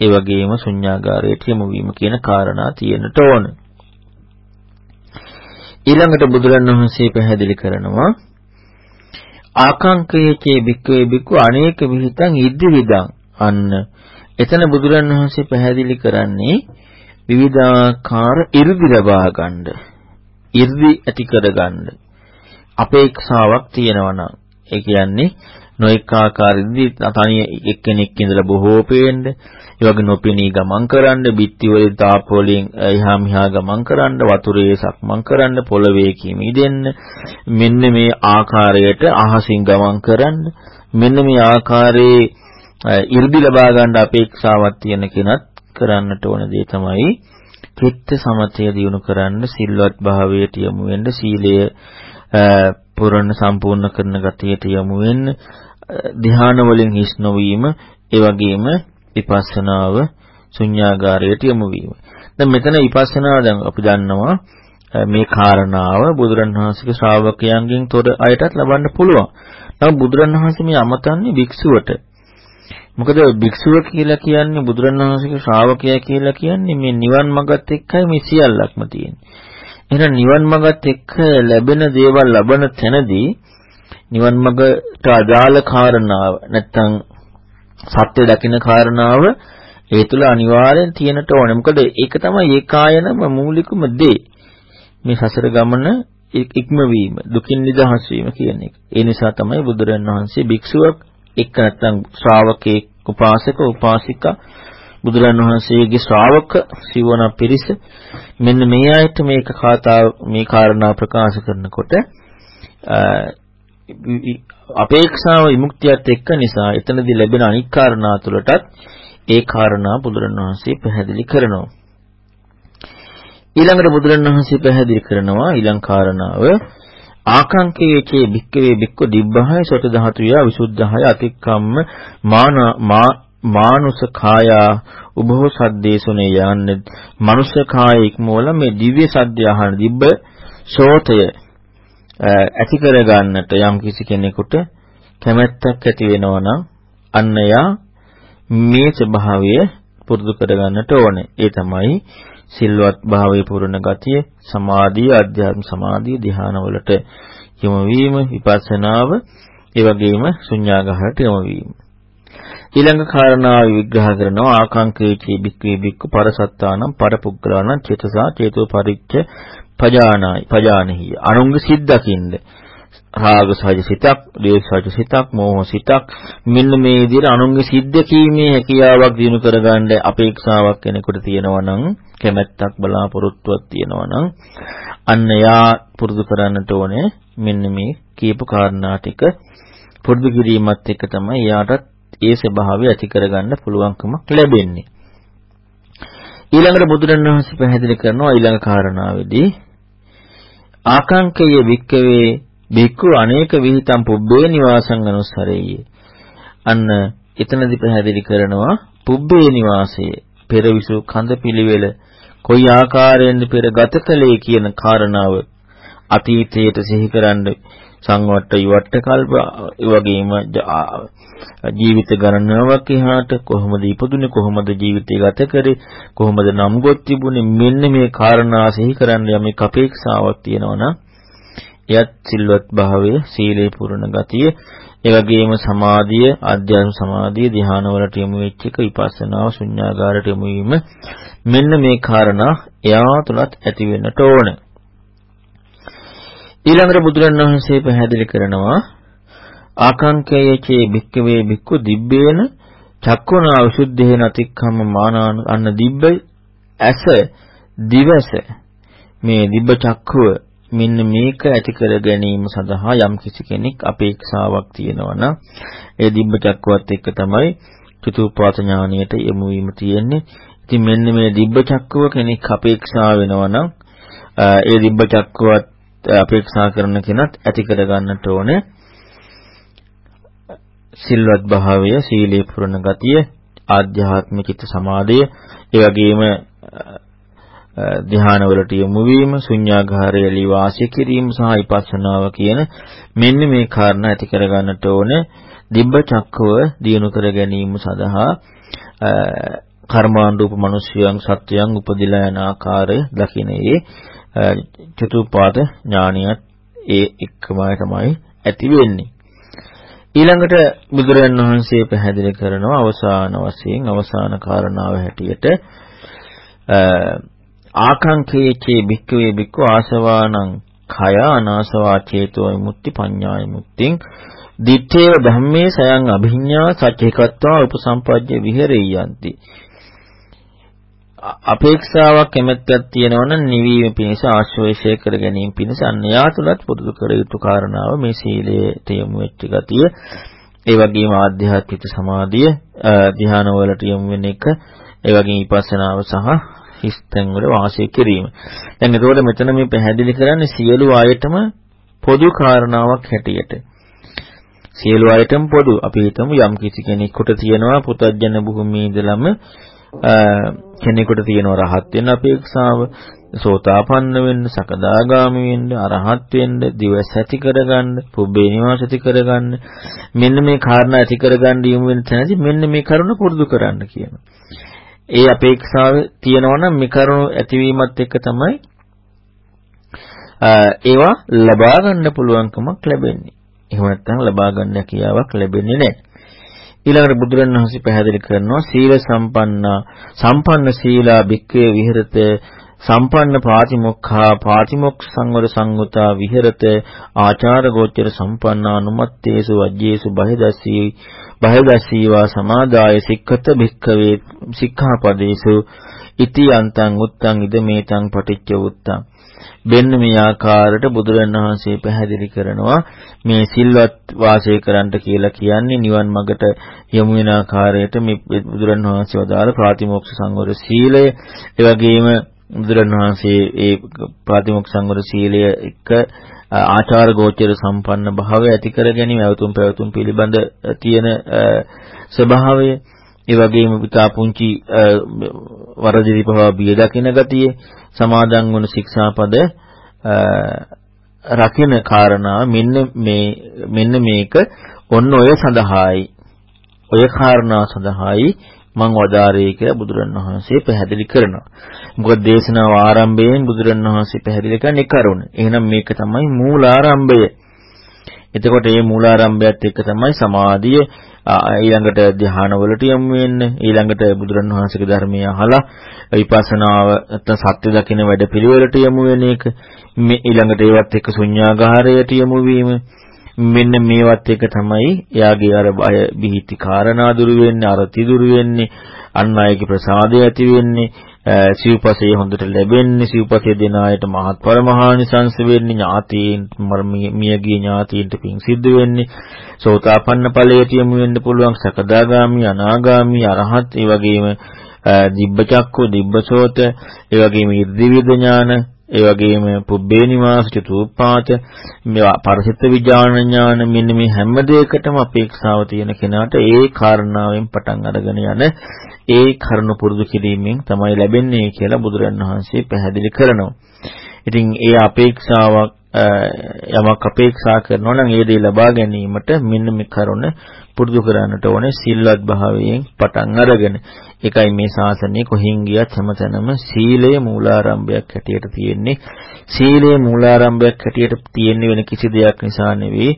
ඒ වගේම ශුන්‍යාගාරයට යොමු වීම කියන කාරණා තියෙන්නට ඕන. ඊළඟට බුදුරණවහන්සේ පැහැදිලි කරනවා ආකාංකයේචේ භික්කවේ භික්කු අනේක විහිතං ඉද්දි විදං අන්න එතන බුදුරන් වහන්සේ පැහැදිලි කරන්නේ විවිධාකාර 이르දි ලබා ගන්න. 이르දි ඇති කර ගන්න. අපේක්ෂාවක් තියෙනවා නම් ඒ කියන්නේ නොඑක ආකාරෙදී තනිය එක්කෙනෙක් ඉඳලා බොහෝ පේන්න, ඒ වගේ නොපෙනී ගමන් කරන්න, බිත්ති වලින් තාප වලින් එහා මෙහා ගමන් කරන්න, වතුරේ සක්මන් කරන්න, පොළවේ කිමිදෙන්න, මෙන්න මේ ආකාරයට අහසින් ගමන් කරන්න, මෙන්න මේ ආකාරයේ 이르දි ලබා ගන්න අපේක්ෂාවක් තියෙන කෙනත් කරන්නට ඕන දේ තමයි චිත්ත සමතය දියුණු කරන්න, සිල්වත් භාවයට යොමු වෙන්න, සීලය පුරණ සම්පූර්ණ කරන ගතියට යොමු වෙන්න ධ්‍යාන වලින් හිස් නොවීම ඒ වගේම විපස්සනාව ශුන්‍යාගාරයට යොමු වීම. දැන් මෙතන විපස්සනා දැන් අපි දන්නවා මේ කාරණාව බුදුරණවහන්සේගේ ශ්‍රාවකයන්ගෙන් තොර අයටත් ලබන්න පුළුවන්. නමුත් බුදුරණවහන්සේ මේ අමතන්නේ භික්ෂුවට. මොකද භික්ෂුව කියලා කියන්නේ බුදුරණවහන්සේගේ ශ්‍රාවකයා කියලා කියන්නේ මේ නිවන් මඟත් එක්කයි මේ සියල්ලක්ම තියෙන්නේ. එහෙනම් නිවන් මඟත් එක්ක ලැබෙන දේවල් ලබන තැනදී නිවන් මඟට අදාළ කාරණාව නැත්තම් සත්‍ය දකින කාරණාව ඒ තුල අනිවාර්යෙන් තියෙනට ඕනේ. මොකද ඒක තමයි ඒකායනම මූලිකම දේ. මේ සසර ගමන ඉක්මවීම දුකින් නිදහස් වීම කියන එක. ඒ නිසා තමයි බුදුරන් වහන්සේ භික්ෂුවක් එක්ක නැත්නම් ශ්‍රාවකෙක් උපාසක උපාසිකා බුදුරන් වහන්සේගේ ශ්‍රාවක සිවණ පිරිස මෙන්න මේ ආයත මේක කතා මේ කාරණා ප්‍රකාශ කරනකොට අපේක්ෂාව විමුක්තියත් එක්ක නිසා එතනදී ලැබෙන අනික් කාරණා තුළටත් ඒ කාරණා බුදුරණවහන්සේ පැහැදිලි කරනවා. ඊළඟට බුදුරණවහන්සේ පැහැදිලි කරනවා ඊළඟ කාරණාව ආකාංකේචේ භික්කවේ භික්ඛු දිබ්බහය සොත ධාතුය විසුද්ධහය අතික්කම්ම මාන මානුෂ කායා උභව සද්දේසුනේ යන්නේ මනුෂ්‍ය කාය ඉක්මවල මේ දිව්‍ය සද්දය අහන දිබ්බ සෝතය ඇති කර ගන්නට යම් කිසි කෙනෙකුට කැමැත්තක් ඇති වෙනවා නම් අන්න යා මේ ස්වභාවය පුරුදු කර ගන්නට ඕනේ. ඒ තමයි සිල්වත් භාවයේ පුරණ ගතිය, සමාධිය, අධ්‍යාත්ම සමාධිය, ධ්‍යානවලට යොමු වීම, විපස්සනාව, ඒ වගේම ශුන්‍යාගහට යොමු වීම. ඊළඟ කාරණාව විග්‍රහ කරනවා ආකාංකේචී බික්කේ බික්ක පරසත්තානම් පරපුග්ගලානම් චේතසා චේතෝ පරිච්ඡ පජානායි පජානෙහි. අනුංග සිද්දකින්ද රාග සහජ සිතක්, ද්වේෂ සහජ සිතක්, මෝහ සිතක්. මෙන්න මේ විදිහට අනුන්ගේ සිද්ද කීමේ හැකියාවක් දිනු කරගන්න අපේක්ෂාවක් කෙනෙකුට තියෙනවා නම් කැමැත්තක් බලාපොරොත්තුවක් තියෙනවා නම් අන්න යා පුරුදු කරන්නට ඕනේ මෙන්න මේ කියපු කාරණා ටික. පුරුදු කිරීමත් එක්ක තමයි යාටත් ඒ ස්වභාවය ඇති කරගන්න පුළුවන්කමක් ලැබෙන්නේ. ඊළඟට බුදුරණවහන්සේ පැහැදිලි කරනවා ඊළඟ කාරණාවේදී ආකාංකයේ වික්කවේ බික්කු අනේක විහිතම් පුබ්බේ නිවාසං අනුස්සරෙය්‍ය. අන්න එතනදි පැහැදිලි කරනවා පුබ්බේ නිවාසයේ පෙරවිසු කඳ පිළිවෙල කොයි ආකාරයෙන්ද පෙර ගත කළේ කියන කාරණාව අතීතයට සිහි කරන්න සංවට්ට ඉවට්ට කල්ප වගේම ජීවිත ගණනාවක් එහාට කොහොමද ඉපදුනේ කොහොමද ජීවිතය ගත කරේ කොහොමද නම් ගොත් තිබුණේ මෙන්න මේ කාරණා සිහි කරන්න යමෙක් අපේක්ෂාවක් තියෙනවා නම් එයත් සිල්වත් භාවය සීලේ පුරණ ගතිය ඒ වගේම සමාධිය අධ්‍යාත්ම සමාධිය ධ්‍යාන වලට යොමු වෙච්ච එක විපස්සනාව ශුන්‍යාගාරයට යොමු වීම මෙන්න මේ කාරණා එයා තුලත් ඇති වෙන්නට ඕනේ. ඊළඟට බුදුරණවහන්සේ පැහැදිලි කරනවා ආකාංකයේචේ භික්කවේ භික්ඛු දිබ්බේන චක්කුණා විසුද්ධේන අතික්කම්ම මානාන අන්න දිබ්බ ඇස දිවස මේ දිබ්බ චක්කුව මෙන්න මේක ඇති කර ගැනීම සඳහා යම් කිසි කෙනෙක් අපේක්ෂාවක් තියෙනවා නම් ඒ දිබ්බ චක්කුවත් එක්ක තමයි චතුප්පාත ඥානියට යොමු වීම තියෙන්නේ. ඉතින් මෙන්න මේ දිබ්බ චක්කුව කෙනෙක් අපේක්ෂා වෙනවා නම් ඒ දිබ්බ චක්කුවත් අපේක්ෂා කරන කෙනත් ඇති කර ගන්නට ඕනේ. සිල්වත් භාවය, සීලේ පුරණ ගතිය, ආධ්‍යාත්මික චිත්ත සමාධිය, ඒ වගේම ධ්‍යානවලට යොමු වීම, ශුන්‍යාගාරයේ ලී වාසය කිරීම සහ විපස්සනාව කියන මෙන්න මේ කාරණා ඇති කර ගන්නට ඕනේ. දිබ්බ චක්කව දියුණු කර ගැනීම සඳහා කර්මාන්ඩූප මිනිස්යන් සත්වයන් උපදිලා යන ආකාරය දකින්නේ චතුපාද ඥානියත් ඒ එක්කමයි තමයි ඇති වෙන්නේ. ඊළඟට බුදුරජාණන් වහන්සේ පැහැදිලි කරනවා අවසාන වශයෙන් අවසාන කාරණාව හැටියට ආකාංකේචේ භික්ඛවේ භික්ඛු ආසවානං khය අනාසවා චේතෝ විමුක්ති පඤ්ඤාය මුක්තිං දිත්තේව ධම්මේ සයන් අභිඤ්ඤා සච්චේකත්වා උපසම්පජ්ජ විහෙරියන්ති අපේක්ෂාවක් කැමැත්තක් තියෙනවා නම් නිවීම පිණිස ආශ්‍රේෂය කර ගැනීම පිණිස අන්‍යා තුලත් පුරුදු කර යුතු කාරණාව මේ සීලයට යොමු වෙච්ච ගතිය ඒ වගේම ආධ්‍යාත්මික සමාධිය ධ්‍යාන වලට යොමු වෙන එක ඒ වගේම විපස්සනාව සහ හිස්තැන් වල වාසය කිරීම. දැන් එතකොට මෙතන මේ පැහැදිලි කරන්නේ සියලු ආයතම පොදු කාරණාවක් හැටියට. සියලු ආයතම පොදු. අපි හිතමු යම් කිසි කෙනෙකුට තියෙනවා පුතත්ජන භූමියේ ඉඳලම කෙනෙකුට තියෙනවා රහත් වෙන්න අපේක්ෂාව, සෝතාපන්න වෙන්න, සකදාගාමි වෙන්න, අරහත් වෙන්න, දිවස් ඇති කරගන්න, පුබ්බේ නිවාස ඇති කරගන්න. මෙන්න මේ කාරණා ඇති කරගන්න යොමු වෙන තැනදී මෙන්න මේ කරුණ පුරුදු කරන්න කියනවා. ඒ අපේක්ෂාව තියෙනවා නම් මේ කරුණු ඇතිවීමත් එක්ක තමයි ඒවා ලබා ගන්න පුළුවන්කමක් ලැබෙන්නේ. එහෙම නැත්නම් ලබා ගන්න හැකියාවක් ලැබෙන්නේ නැහැ. ඊළඟට බුදුරණවහන්සේ පැහැදිලි කරනවා සීල සම්පන්නා සම්පන්න සීලා භික්ඛවේ විහෙරත සම්පන්න පාතිමොක්ඛා පාතිමොක්ඛ සංවර සංගතා විහෙරත ආචාර ගෝචර සම්පන්නා අනුමත්තේසු වජ්ජේසු බහිදස්සී බහිදස්සීවා සමාදාය සික්ඛත භික්ඛවේ සික්ඛාපදේසු ඉති අන්තං උත්තං ඉදමේතං පටිච්ච උත්තං. මෙන්න මේ ආකාරයට බුදුරණවහන්සේ පැහැදිලි කරනවා මේ සිල්වත් වාසය කරන්නට කියලා කියන්නේ නිවන් මඟට යොමු වෙන ආකාරයට මේ බුදුරණවහන්සේ වදාළ ප්‍රාතිමෝක්ෂ සංවර සීලය. ඒ වගේම බුදුරණවහන්සේ ඒ ප්‍රාතිමෝක්ෂ සංවර සීලය එක ආචාර ගෝචර සම්පන්න භාවය ඇති කර ගැනීම අවතුම් පැවතුම් පිළිබඳ තියෙන ස්වභාවය. ඒ වගේම පිටා පුංචි වරදිරි පවා බිය දකින ගතිය. සමාදන් වුණු ශික්ෂාපද රකින්න කාරණා මෙන්න මේ මෙන්න මේක ඔන්න ඔය සඳහායි ඔය කාරණා සඳහායි මං වදාරේ කියලා බුදුරණවහන්සේ පැහැදිලි කරනවා. මොකද දේශනාව ආරම්භයෙන් බුදුරණවහන්සේ පැහැදිලි කරන්නේ කරුණ. එහෙනම් මේක තමයි මූලාරම්භය. එතකොට මේ මූලාරම්භයත් එක්ක තමයි සමාධිය. ඊළඟට ධ්‍යානවලට යමු වෙන්නේ. ඊළඟට බුදුරණවහන්සේගේ ධර්මය අහලා විපස්සනාව නැත්නම් සත්‍ය දකින වැඩ පිළිවෙලට යමු වෙන එක. මේ ඊළඟට ඒවත් එක්ක ශුන්‍යාගාරයට යමු වීම. මෙන්න මේවත් එක තමයි එයාගේ අර බය බිහිති කාරණා දුරු වෙන්නේ අරති දුරු වෙන්නේ අන් අයගේ ප්‍රසාදය ඇති වෙන්නේ. සිව්පසේ හොඳට ලැබෙන්නේ සිව්පසේ දෙන අයට මහත් පරමහානිසංස වෙන්නේ ඥාතීන් මියගිය ඥාතීන්ට පිං සිද්ධ වෙන්නේ. සෝතාපන්න ඵලයට යමු වෙන්න පුළුවන් සකදාගාමි අනාගාමි අරහත් ඒ වගේම දිබ්බ චක්කු දිබ්බසෝත ඒ වගේම ඉර්ධිවිද ඥාන ඒ වගේම පුබ්බේ නිවාස චතුප්පාත මේවා පරිසිත විඥාන ඥාන මෙන්න මේ හැම දෙයකටම අපේක්ෂාව තියෙන කෙනාට ඒ කාරණාවෙන් පටන් අරගෙන යන ඒ කරුණ පුරුදු කිරීමෙන් තමයි ලැබෙන්නේ කියලා බුදුරණවහන්සේ පැහැදිලි කරනවා. ඉතින් ඒ අපේක්ෂාවක් යමක් අපේක්ෂා කරනවා නම් ඒ දේ ලබා ගැනීමට මෙන්න මේ කරුණ පුරුදු කරන්නට ඕනේ සිල්වත් භාවයෙන් පටන් අරගෙන. ඒකයි මේ ශාසනය කොහින් ගියත් හැමතැනම සීලය මූලාරම්භයක් හැටියට තියෙන්නේ. සීලය මූලාරම්භයක් හැටියට තියෙන්නේ වෙන කිසි දෙයක් නිසා නෙවෙයි.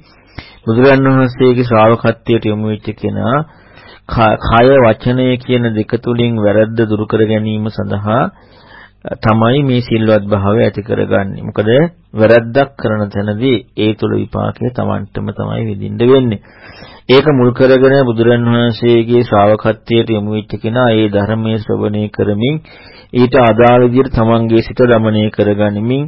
බුදුරන් වහන්සේගේ ශ්‍රාවකත්වයට යොමු වෙච්ච කෙනා කය වචනය කියන දෙක තුලින් වැරද්ද දුරු කර ගැනීම සඳහා තමයි මේ සිල්වත් භාවය ඇති කරගන්නේ. මොකද වැරද්දක් කරන තැනදී ඒ තුල විපාකය Tamanටම තමයි විඳින්න වෙන්නේ. ඒක මුල් කරගෙන බුදුරන් වහන්සේගේ ශ්‍රාවකත්වයට යොමු වෙච්ච කෙනා ඒ ධර්මයේ ශ්‍රවණය කරමින් ඊට අදාළ විදිහට තමන්ගේ සිත දමනය කරගනිමින්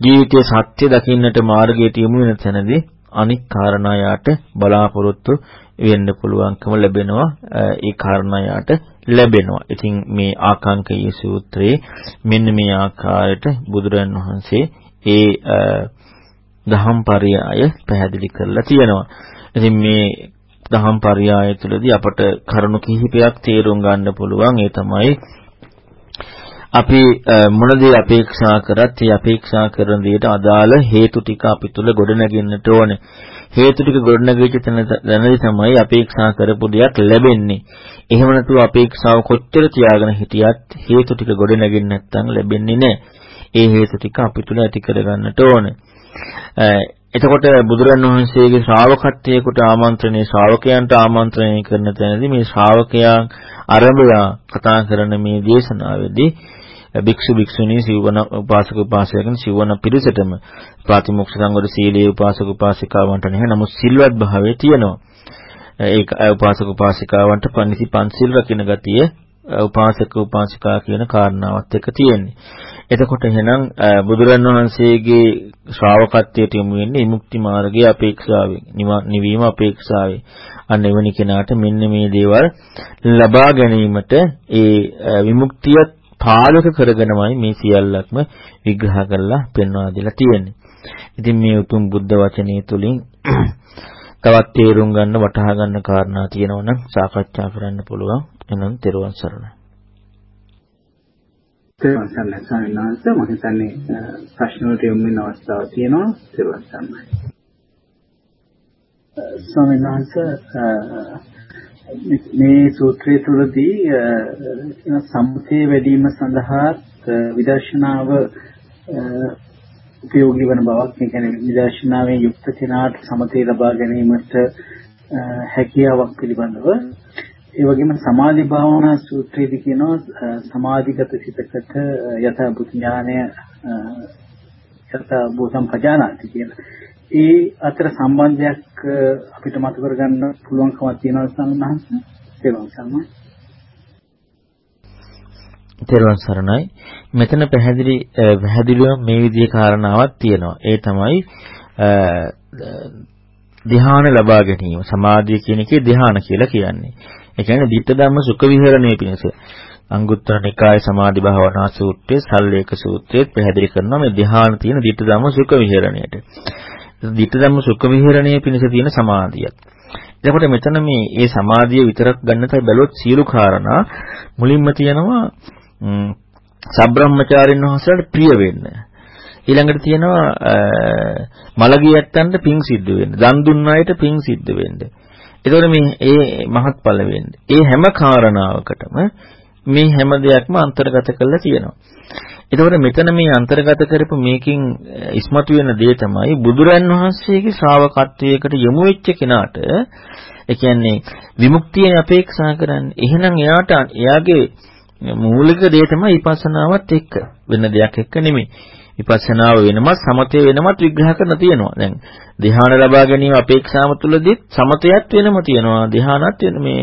ජීවිතයේ සත්‍ය දකින්නට මාර්ගයට යොමු වෙන තැනදී අනික් කාරණායට බලාපොරොත්තු වෙන්න පුළුවන්කම ලැබෙනවා ඒ කාරණායට ලැබෙනවා. ඉතින් මේ ආකාංකයේ සූත්‍රයේ මෙන්න මේ ආකාරයට බුදුරන් වහන්සේ ඒ දහම් පරයය පැහැදිලි කරලා තියෙනවා. ඉතින් මේ දහම් පරයය තුළදී අපට කරුණු කිහිපයක් තේරුම් ගන්න පුළුවන්. ඒ තමයි අපි මොන දේ අපේක්ෂා කරත් ඒ අපේක්ෂා කරන දේට අදාළ හේතු ටික අපි තුල ගොඩනගෙන්නට ඕනේ. හේතු ටික ගොඩනගෙච්ච තැනදී තමයි අපේක්ෂා කරපු දෙයක් ලැබෙන්නේ. එහෙම නැතුව අපේක්ෂාව කොච්චර තියාගෙන හිටියත් හේතු ටික ගොඩනගෙන්නේ නැත්නම් ලැබෙන්නේ නැහැ. ඒ හේතු ටික අපි තුල ඇති කරගන්නට ඕනේ. එතකොට බුදුරන් වහන්සේගේ ශ්‍රාවකත්වයකට ආමන්ත්‍රණය ශ්‍රාවකයන්ට ආමන්ත්‍රණය කරන තැනදී මේ ශ්‍රාවකයන් අරඹයා කතා කරන මේ දේශනාවේදී භික්ෂු භික්ෂුණී සිවණ උපාසක උපාසකයන් සිවණ පිරිසටම ප්‍රාතිමොක්ෂ සංවර සීලයේ උපාසක උපාසිකාවන්ට නැහැ නමුත් සිල්වත් භාවයේ තියෙනවා ඒක උපාසක උපාසිකාවන්ට පන්සි පන්සිල් රකින්න ගතිය උපාසක උපාසිකා කියන කාරණාවත් එක තියෙන්නේ. එතකොට එහෙනම් බුදුරන් වහන්සේගේ ශ්‍රාවකත්වයට යොමු වෙන්නේ විමුක්ති මාර්ගයේ අපේක්ෂාවෙන්, නිවීම අපේක්ෂාවෙන්. අන්න එවැනි කෙනාට මෙන්න මේ දේවල් ලබා ගැනීමට ඒ විමුක්තිය පාදක කරගෙනමයි මේ සියල්ලක්ම විග්‍රහ කරලා පෙන්වා දෙලා තියෙන්නේ. ඉතින් මේ උතුම් බුද්ධ වචනේ තුලින් තවත් තේරුම් ගන්න වටහා ගන්න කාරණා තියෙනවා නම් සාකච්ඡා කරන්න පුළුවන්. එනම් තෙරුවන් සරණයි. තෙරුවන් සරණයි ස්වාමීන් වහන්සේ මම හිතන්නේ ප්‍රශ්න වලට යොමු වෙන අවස්ථාවක් තියෙනවා තෙරුවන් සරණයි. ස්වාමීන් වහන්සේ මේ සූත්‍රය තුළදී සම්පතේ වැඩිම සඳහා විදර්ශනාව උපයෝගී වන බවක් ඒ කියන්නේ විදර්ශනාවෙන් යුක්ත කෙනාට සමතේ ලබා ගැනීමට හැකියාවක් පිළිබඳව ඒ වගේම සමාධි භාවනා සූත්‍රයේදී කියනවා සමාධිගත සිතකට යථ බුද්ධ ඥානය යථ භූතම් පජානාති කියන. ඒ අතර සම්බන්ධයක් අපිට මත කරගන්න පුළුවන්කමක් තියෙනවා සම්මහන්ස. තේරුම් ගන්න. තෙරුවන් සරණයි. මෙතන පැහැදිලි පැහැදිලිව මේ විදිහේ කාරණාවක් තියෙනවා. ඒ තමයි ධ්‍යාන ලබා ගැනීම. සමාධිය කියන එකේ ධ්‍යාන කියලා කියන්නේ. ඒ කියන්නේ ditta ධම්ම සුඛ විහරණය පිණිස. අංගුත්තර නිකාය සමාධි භාවනා සූත්‍රයේ සල්ලේක සූත්‍රයේ පැහැදිලි කරනවා මේ ධ්‍යාන තියෙන ditta ධම්ම සුඛ විහරණයට. ditta ධම්ම සුඛ විහරණය පිණිස තියෙන සමාධියත්. එතකොට මෙතන මේ ඒ සමාධිය විතරක් ගන්නතයි බැලුවොත් සියලු කාරණා මුලින්ම තියෙනවා සබ්‍රහ්මචාරින් වහන්සේලාට ප්‍රිය වෙන්න. ඊළඟට තියෙනවා මලගිය ඇත්තන්ට පිං සිද්ධ වෙන්න. දන් දුන්න අයට පිං සිද්ධ වෙන්න. ඒතකොට මේ ඒ මහත්ඵල වෙන්නේ. ඒ හැම කාරණාවකටම මේ හැම දෙයක්ම අන්තර්ගත කරලා තියෙනවා. එතකොට මෙතන මේ අන්තර්ගත කරපු මේකෙන් ඉස්මතු වෙන දේ තමයි බුදුරන් වහන්සේගේ ශ්‍රාවකත්වයකට යොමු වෙච්ච කෙනාට ඒ කියන්නේ විමුක්තිය අපේක්ෂා කරන්නේ. එහෙනම් එයාට එයාගේ මූලික දේ තමයි විපස්සනාවත් එක්ක වෙන දෙයක් එක්ක නෙමෙයි. විපස්සනාව වෙනමත් සමතය වෙනමත් විග්‍රහ කරන්න තියෙනවා. දැන් ධ්‍යාන ලබා ගැනීම අපේක්ෂාව තුළදී සමතයත් වෙනම තියෙනවා. ධ්‍යානත් වෙන මේ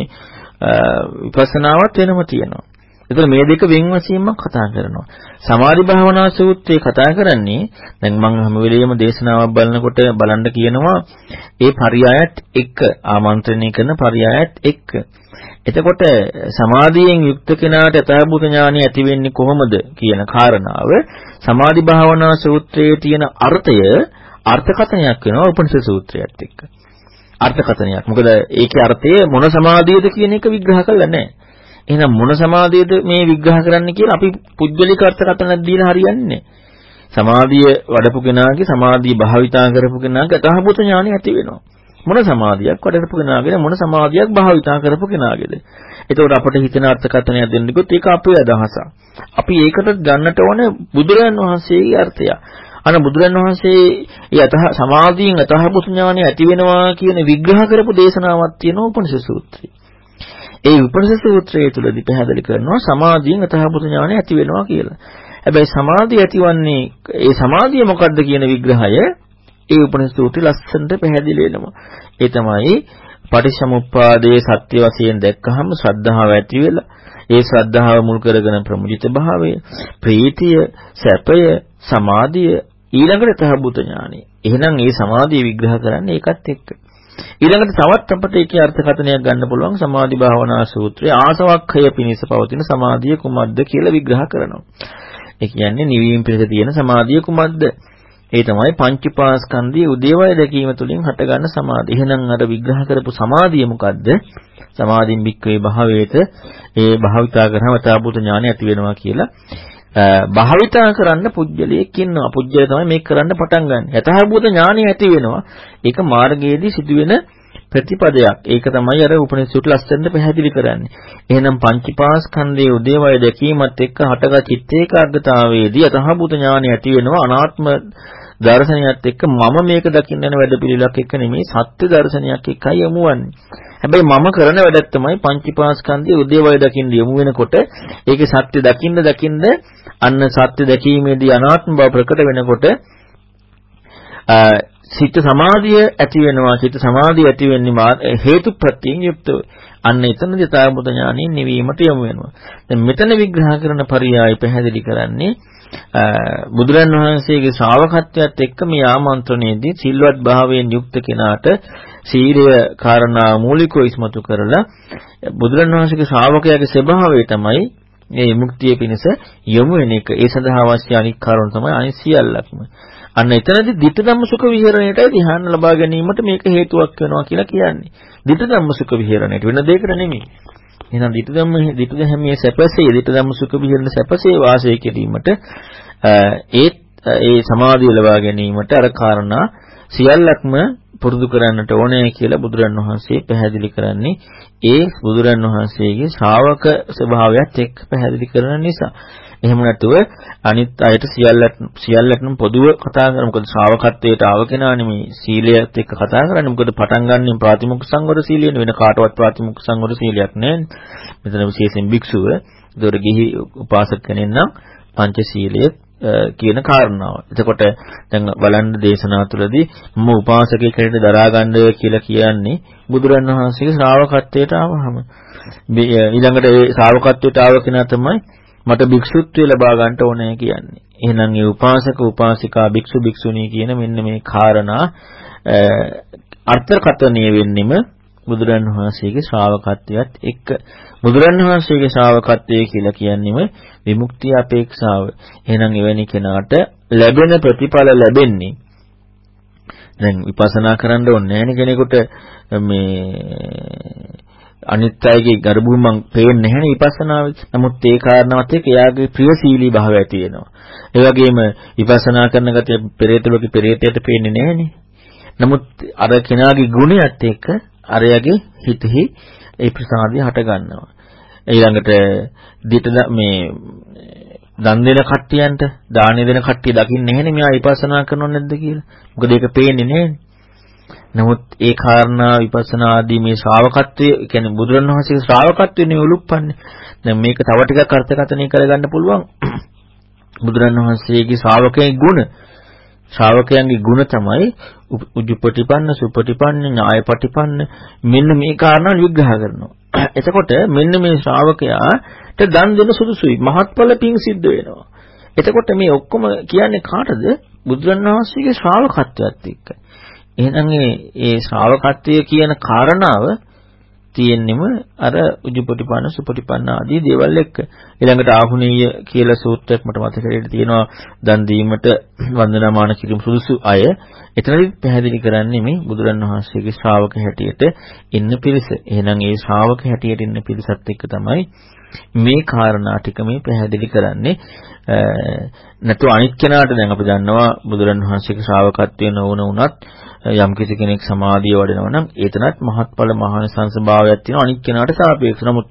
විපස්සනාවත් වෙනම තියෙනවා. ඒතර මේ දෙක වෙන් වශයෙන්ම කතා කරනවා. සමාධි භාවනා සූත්‍රයේ කතා කරන්නේ දැන් මම හැම වෙලෙම දේශනාවක් බලනකොට බලන්න කියනවා ඒ පරයයත් එක්ක ආමන්ත්‍රණය කරන පරයයත් එක්ක. එතකොට සමාධියෙන් යුක්ත කෙනාට යථාභූත ඥානය ඇති වෙන්නේ කොහොමද කියන කාරණාව සමාධි භාවනා සූත්‍රයේ තියෙන අර්ථය අර්ථකථනයක් වෙනවා උපනිෂද් සූත්‍රයත් එක්ක. අර්ථකථනයක්. මොකද ඒකේ අර්ථය මොන සමාධියද කියන එක විග්‍රහ කරලා නැහැ. එහෙනම් මොන සමාධියද මේ විග්‍රහ කරන්න කියලා අපි පුද්ගලික අර්ථකථනක් දීලා හරියන්නේ සමාධිය වඩපු කෙනාගේ සමාධිය භාවිතා කරපු කෙනාගේ අතහබුත ඥානය ඇති වෙනවා. මොන සමාධියක් වඩපු කෙනාගේද මොන සමාධියක් භාවිතා කරපු කෙනාගේද. එතකොට අපිට හිතෙන අර්ථකථනයක් දෙන්න කිව්වොත් ඒක අපේ අදහසක්. අපි ඒකට ගන්නට ඕනේ බුදුරජාන් වහන්සේගේ අර්ථය. අන බුදුරන් වහන්සේ යතහ සමාධියෙන් අතහබුත ඥානය ඇති වෙනවා කියන විග්‍රහ කරපු දේශනාවක් තියෙනවා උපනිෂද් සූත්‍රයේ. ඒ විපස්සස සූත්‍රයේ තුලදී පැහැදිලි කරනවා සමාධියෙන් අතහබුත ඥානය ඇති වෙනවා කියලා. හැබැයි සමාධිය ඇතිවන්නේ ඒ සමාධිය මොකක්ද කියන විග්‍රහය ඒ උපනිෂද් සූත්‍රය ලස්සනට පැහැදිලි වෙනවා. ඒ තමයි පටිච්චසමුප්පාදයේ සත්‍ය වශයෙන් දැක්කහම ශ්‍රද්ධාව ඇති වෙලා ඒ ශ්‍රද්ධාව මුල් කරගෙන ප්‍රමුජිත භාවය, ප්‍රීතිය, සැපය, සමාධිය ඊළඟට තහබුත ඥානය. එහෙනම් මේ සමාධිය විග්‍රහ කරන්නේ ඒකත් එක්ක. ඊළඟට තවත් අපිට ඒකේ අර්ථකථනයක් ගන්න පුළුවන් සමාධි භාවනා සූත්‍රයේ ආසවක්ඛය පිණිස පවතින සමාධිය කුමක්ද කියලා විග්‍රහ කරනවා. ඒ කියන්නේ නිවීම පිණිස තියෙන සමාධිය කුමක්ද? ඒ තමයි පංචපාස්කන්ධයේ උදේවය දැකීම තුළින් හටගන්න සමාධිය. එහෙනම් අර විග්‍රහ කරපු සමාධිය මොකද්ද? සමාධින් බික්කවේ භාවයේත ඒ භාවිතා කරාම තාපුත ඥානය ඇති වෙනවා කියලා භාවිතා කරන්න පුජ්‍යලයක් ඉන්නවා. පුජ්‍යය තමයි මේක කරන්න පටන් ගන්න. යථාභූත ඥානය ඇති වෙනවා. ඒක මාර්ගයේදී සිදුවෙන ප්‍රතිපදයක්. ඒක තමයි අර උපනිෂද් ලස්සනට පැහැදිලි කරන්නේ. එහෙනම් පංචීපාස්කන්ධයේ උදේවය දැකීමත් එක්ක හටගත් චිත්ත ඒකාග්‍රතාවයේදී යථාභූත ඥානය ඇති වෙනවා. අනාත්ම දර්ශනයත් එක්ක මම මේක දකින්න යන වැඩපිළිවෙලක් එක්ක නෙමෙයි සත්‍ය දර්ශනයක් එක්කයි යමුවන්නේ. හැබැයි මම කරන වැඩක් තමයි පංචීපාස්කන්ධයේ උදේවය දකින්න යමු වෙනකොට ඒකේ සත්‍ය දකින්න දකින්න අන්න සත්‍ය දැකීමේදී අනාත්ම බව ප්‍රකට වෙනකොට සිත සමාධිය ඇති වෙනවා. සිත සමාධිය ඇති වෙන්නේ හේතු ප්‍රත්‍යයෙන් යුක්තව. අන්න එතනදී තාවුත ඥානෙ නිවීමට යොමු වෙනවා. දැන් මෙතන විග්‍රහ කරන පරියාය පැහැදිලි කරන්නේ බුදුරන් වහන්සේගේ ශ්‍රාවකත්වයට එක්ක මේ ආමන්ත්‍රණයේදී සිල්වත් භාවයෙන් යුක්ත කෙනාට සීලය කාරණා මූලිකව ඉස්මතු කරලා බුදුරන් වහන්සේගේ ශ්‍රාවකයාගේ ස්වභාවය තමයි මේ මුක්තිය පිණිස යොමු වෙන එක. ඒ සඳහා අවශ්‍ය අනික් කාරණා තමයි අනිත් සියල්ලක්ම. අන්න එතනදී ditta ධම්ම සුඛ විහරණයටයි ධ්‍යාන ලබා ගැනීමට මේක හේතුවක් වෙනවා කියලා කියන්නේ. ditta ධම්ම සුඛ විහරණයට වෙන දෙයකට නෙමෙයි. එහෙනම් ditta ධම්ම ditta ධම්මයේ සැපසේ ditta ධම්ම සුඛ විහරණ සැපසේ වාසය කිරීමට ඒ ඒ සමාධිය ලබා ගැනීමට අර කාරණා සියල්ලක්ම පුරුදු කරන්නට ඕනේ කියලා බුදුරන් වහන්සේ පැහැදිලි කරන්නේ. ඒ බුදුරන් වහන්සේගේ ශ්‍රාවක ස්වභාවයත් එක්ක පැහැදිලි කරන නිසා. එහෙම නැතුව අනිත් අයට සියල්ලට සියල්ලටම පොදුව කතා කරන මොකද ශ්‍රාවකත්වයට ආව කෙනානේ මේ සීලයත් එක්ක කතා කරන්නේ. මොකද පටන් ගන්න ප්‍රාතිමොක්ඛ සංවර සීලයෙන් වෙන කාටවත් ප්‍රාතිමොක්ඛ සංවර සීලයක් නැහැ මෙතන විශේෂයෙන් භික්ෂුව දොර ගිහි උපාසක කෙනෙක් නම් පංචශීලයේ කියන කාරණාව. එතකොට දැන් බලන්න දේශනා තුළදී මම උපාසකයෙක් හැටියට දරා ගන්න කියලා කියන්නේ බුදුරන් වහන්සේගේ ශ්‍රාවකත්වයට ආවහම. ඊළඟට ඒ ශ්‍රාවකත්වයට ආව කෙනා තමයි මට භික්ෂුත්වය ලබා ගන්න ඕනේ කියන්නේ. එහෙනම් ඒ උපාසක උපාසිකා භික්ෂු භික්ෂුණී කියන මෙන්න මේ කාරණා අර්ථකථනය වෙන්නෙම බුදුරන් වහන්සේගේ ශ්‍රාවකත්වයට එක්ක බුදුරන් වහන්සේගේ ශ්‍රාවකත්වය කියලා කියන්නේම විමුක්තිය අපේක්ෂාව. එහෙනම් එවැනි කෙනාට ලැබෙන ප්‍රතිඵල ලැබෙන්නේ දැන් විපස්සනා කරන්න ඕනේ නැහැ කෙනෙකුට මේ අනිත් අයගේ ගර්භුමන් පේන්නේ නැහැ විපස්සනාවේ. නමුත් ඒ කාරණාවත් එක්ක එයාගේ ප්‍රියශීලී භාවය ඇති වෙනවා. ඒ වගේම විපස්සනා කරන ගතිය පෙරේතලෝකේ පෙරේතයට පේන්නේ නැහනේ. නමුත් අර කෙනාගේ ගුණයත් එක්ක අරයාගේ හිතෙහි ඒ ප්‍රසාදය හට ගන්නවා. ඊළඟට දිට මේ දන් දෙන කට්ටියන්ට දාන දෙන කට්ටිය දකින්නේ නැහැනේ මෙයා විපස්සනා කරනව නැද්ද කියලා. මොකද ඒක පේන්නේ නැහැනේ. නමුත් ඒ කාරණා විපස්සනා ආදී මේ ශ්‍රාවකත්වයේ කියන්නේ බුදුරණවහන්සේගේ ශ්‍රාවකත්වයේ නේ උලුප්පන්නේ. දැන් මේක තව ටිකක් අර්ථකථනය කරගන්න පුළුවන්. බුදුරණවහන්සේගේ ශ්‍රාවකයන්ගේ ගුණ ශ්‍රාවකයන්ගේ ගුණ තමයි උජුපටිපන්න සුපටිපන්න ඥායපටිපන්න මෙන්න මේ කාරණා විග්‍රහ කරනවා. එතකොට මෙන්න මේ ශ්‍රාවකයාට දන් දෙන සුදුසුයි මහත්ඵල පිං සිද්ධ වෙනවා. එතකොට මේ ඔක්කොම කියන්නේ කාටද? බුදුරණවහන්සේගේ ශ්‍රාවකත්වයත් එක්ක. එහෙනම් ඒ ශ්‍රාවකත්වය කියන කාරණාව තියෙන්නෙම අර උජුපටිපන්න සුපටිපන්න ආදී දේවල් එක්ක. ඊළඟට ආහුනීය කියලා සූත්‍රයක් මට මතකෙට තියෙනවා දන් දීමට වන්දනාමාන කිරීම සුදුසු අය. එතනදි පැහැදිලි කරන්නේ මේ බුදුරන් වහන්සේගේ ශ්‍රාවක හැටියට ඉන්න පිරිස. එහෙනම් ඒ ශ්‍රාවක හැටියට ඉන්න පිරිසත් එක්ක තමයි මේ කාරණා ටික මේ පැහැදිලි කරන්නේ. නැතු අනිත් කෙනාට දැන් අපි දන්නවා බුදුරන් වහන්සේගේ ශ්‍රාවකත්වයේ නොවුන උනත් යම් කිසි කෙනෙක් සමාධිය වඩනවා නම් ඒතනත් මහත්ඵල මහානිසංස භාවයක් තියෙනවා අනික් කෙනාට සාපේක්ෂව. නමුත්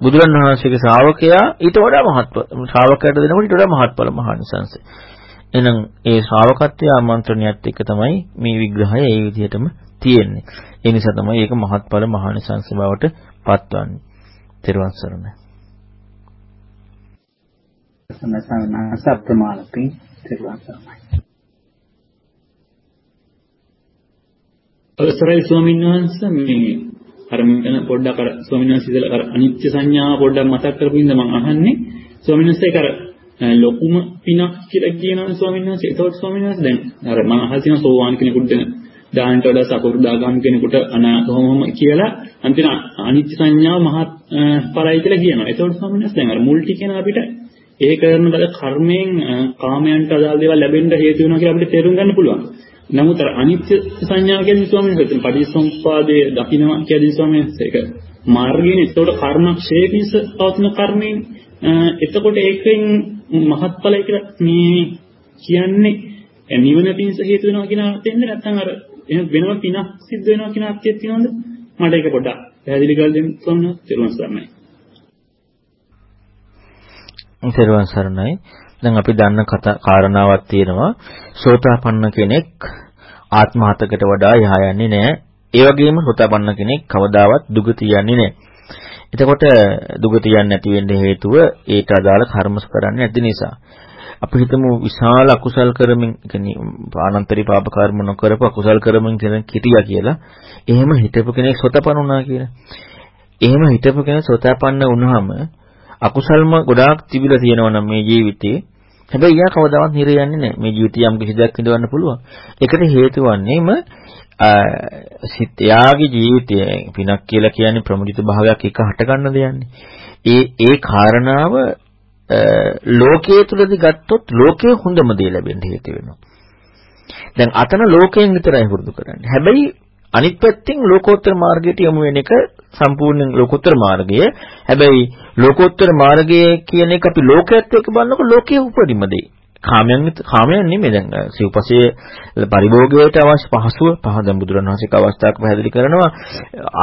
බුදුරණවහන්සේගේ ශ්‍රාවකයා ඊට වඩා මහත්ඵල ශ්‍රාවකයාට දෙනකොට ඊට වඩා මහත්ඵල මහානිසංස. එහෙනම් ඒ ශ්‍රාවකත්වයේ ආමන්ත්‍රණයත් එක්ක තමයි මේ විග්‍රහය ඒ විදිහටම තියෙන්නේ. ඒ නිසා තමයි ඒක මහත්ඵල මහානිසංස බවට පත්වන්නේ. තෙරුවන් සරණයි. සම්මත සප්‍රමාණපින් තෙරුවන් සරණයි. අවසරයි ස්වාමීන් වහන්සේ මේ අර මෙතන පොඩ්ඩක් අර ස්වාමීන් වහන්සේ ඉතල අර අනිත්‍ය සංඥාව පොඩ්ඩක් මතක් කරපු ඉඳ මම අහන්නේ ස්වාමීන් වහන්සේ ඒක අර ලොකුම පිනක් කියලා කියනවා ස්වාමීන් වහන්සේ. ඒතකොට ස්වාමීන් වහන්සේ දැන් අර මම අහලා තියෙනවා සෝවාන් කෙනෙකුට දානට වඩා සකෘදාගාම කෙනෙකුට අනාගතවම කියලා අන්තිම අනිත්‍ය සංඥාව මහත් පරයි කියලා කියනවා. ඒතකොට ස්වාමීන් වහන්සේ දැන් අර මුල් ටිකේන අපිට ඒ කරන බල කර්මයෙන් කාමයන්ට අදාළ දේවල් ලැබෙන්න හේතු වෙනවා කියලා අපිට තේරුම් ගන්න පුළුවන්. නමුත් අර අනිත්‍ය සංඥාව කියන්නේ ස්වාමීන් වහන්සේ පටිච්චසමුප්පාදයේ දකින්නවා කියන්නේ ස්වාමීන් වහන්සේ ඒක මාර්ගයෙන් එතකොට කර්මක්ෂය පිණිස පවතින කර්මයෙන් එතකොට ඒකෙන් මහත්ඵලයි කියලා මේ කියන්නේ. නිවන පිණිස හේතු වෙනවා කියන අර්ථයෙන්ද නැත්නම් අර එහෙනම් වෙනම පිනක් සිද්ධ වෙනවා කියන අර්ථයක් තියෙනවද? මට ඒක පොඩ්ඩක් පැහැදිලි කරලා දෙන්න ස්වාමීන් වහන්සේ. තෙරුවන් සරණයි දැන් අපි දන්න කතා කාරණාවක් තියෙනවා සෝතාපන්න කෙනෙක් ආත්මහතකට වඩා යහා යන්නේ නැහැ. ඒ වගේම සෝතාපන්න කෙනෙක් කවදාවත් දුගතිය යන්නේ නැහැ. එතකොට දුගතිය යන්නේ නැති වෙන්න හේතුව ඒට අදාළ කර්මස් කරන්නේ නැති නිසා. අපි හිතමු විශාල අකුසල් කරමින් කියන්නේ ආනන්තරි පාප කර්ම නොකරපු අකුසල් කරමින් කෙනෙක් හිටියා කියලා. එහෙම හිටපු කෙනෙක් සෝතපන්න වුණා කියලා. එහෙම හිටපු කෙනෙක් සෝතපන්න වුණාම අකුසල්ම ගොඩාක් තිබිලා තියෙනවා නම් මේ ජීවිතේ හැබැයි යා කවදාවත් නිර යන්නේ නැහැ. මේ ජීවිතය යම් කිසි දෙයක් විඳවන්න පුළුවන්. ඒකට හේතු වන්නේම සිත යාගේ ජීවිතය පිනක් කියලා කියන්නේ ප්‍රමුජිත භාවයක් එක හට ගන්න දෙයන්නේ. ඒ ඒ කාරණාව ලෝකයේ තුලදී ගත්තොත් ලෝකයේ හොඳම දේ ලැබෙන්න හේතු වෙනවා. දැන් අතන ලෝකයෙන් විතරයි වරුදු කරන්නේ. හැබැයි අනිත් පැත්තෙන් ලෝකෝත්තර මාර්ගයට යමු වෙන එක සම්පූර්ණ ලෝකෝත්තර මාර්ගය. හැබැයි ලෝකෝත්තර මාර්ගය කියන එක අපි ලෝකයේත් එක්ක බලනකොට ලෝකයේ උපරිම දෙයි. කාමයන් කාමයන් නෙමෙයි දැන් සිව්පසේ පරිභෝගයට අවශ්‍ය පහසුව පහ දැන් බුදුරණවහන්සේක අවස්ථාවක් පැහැදිලි කරනවා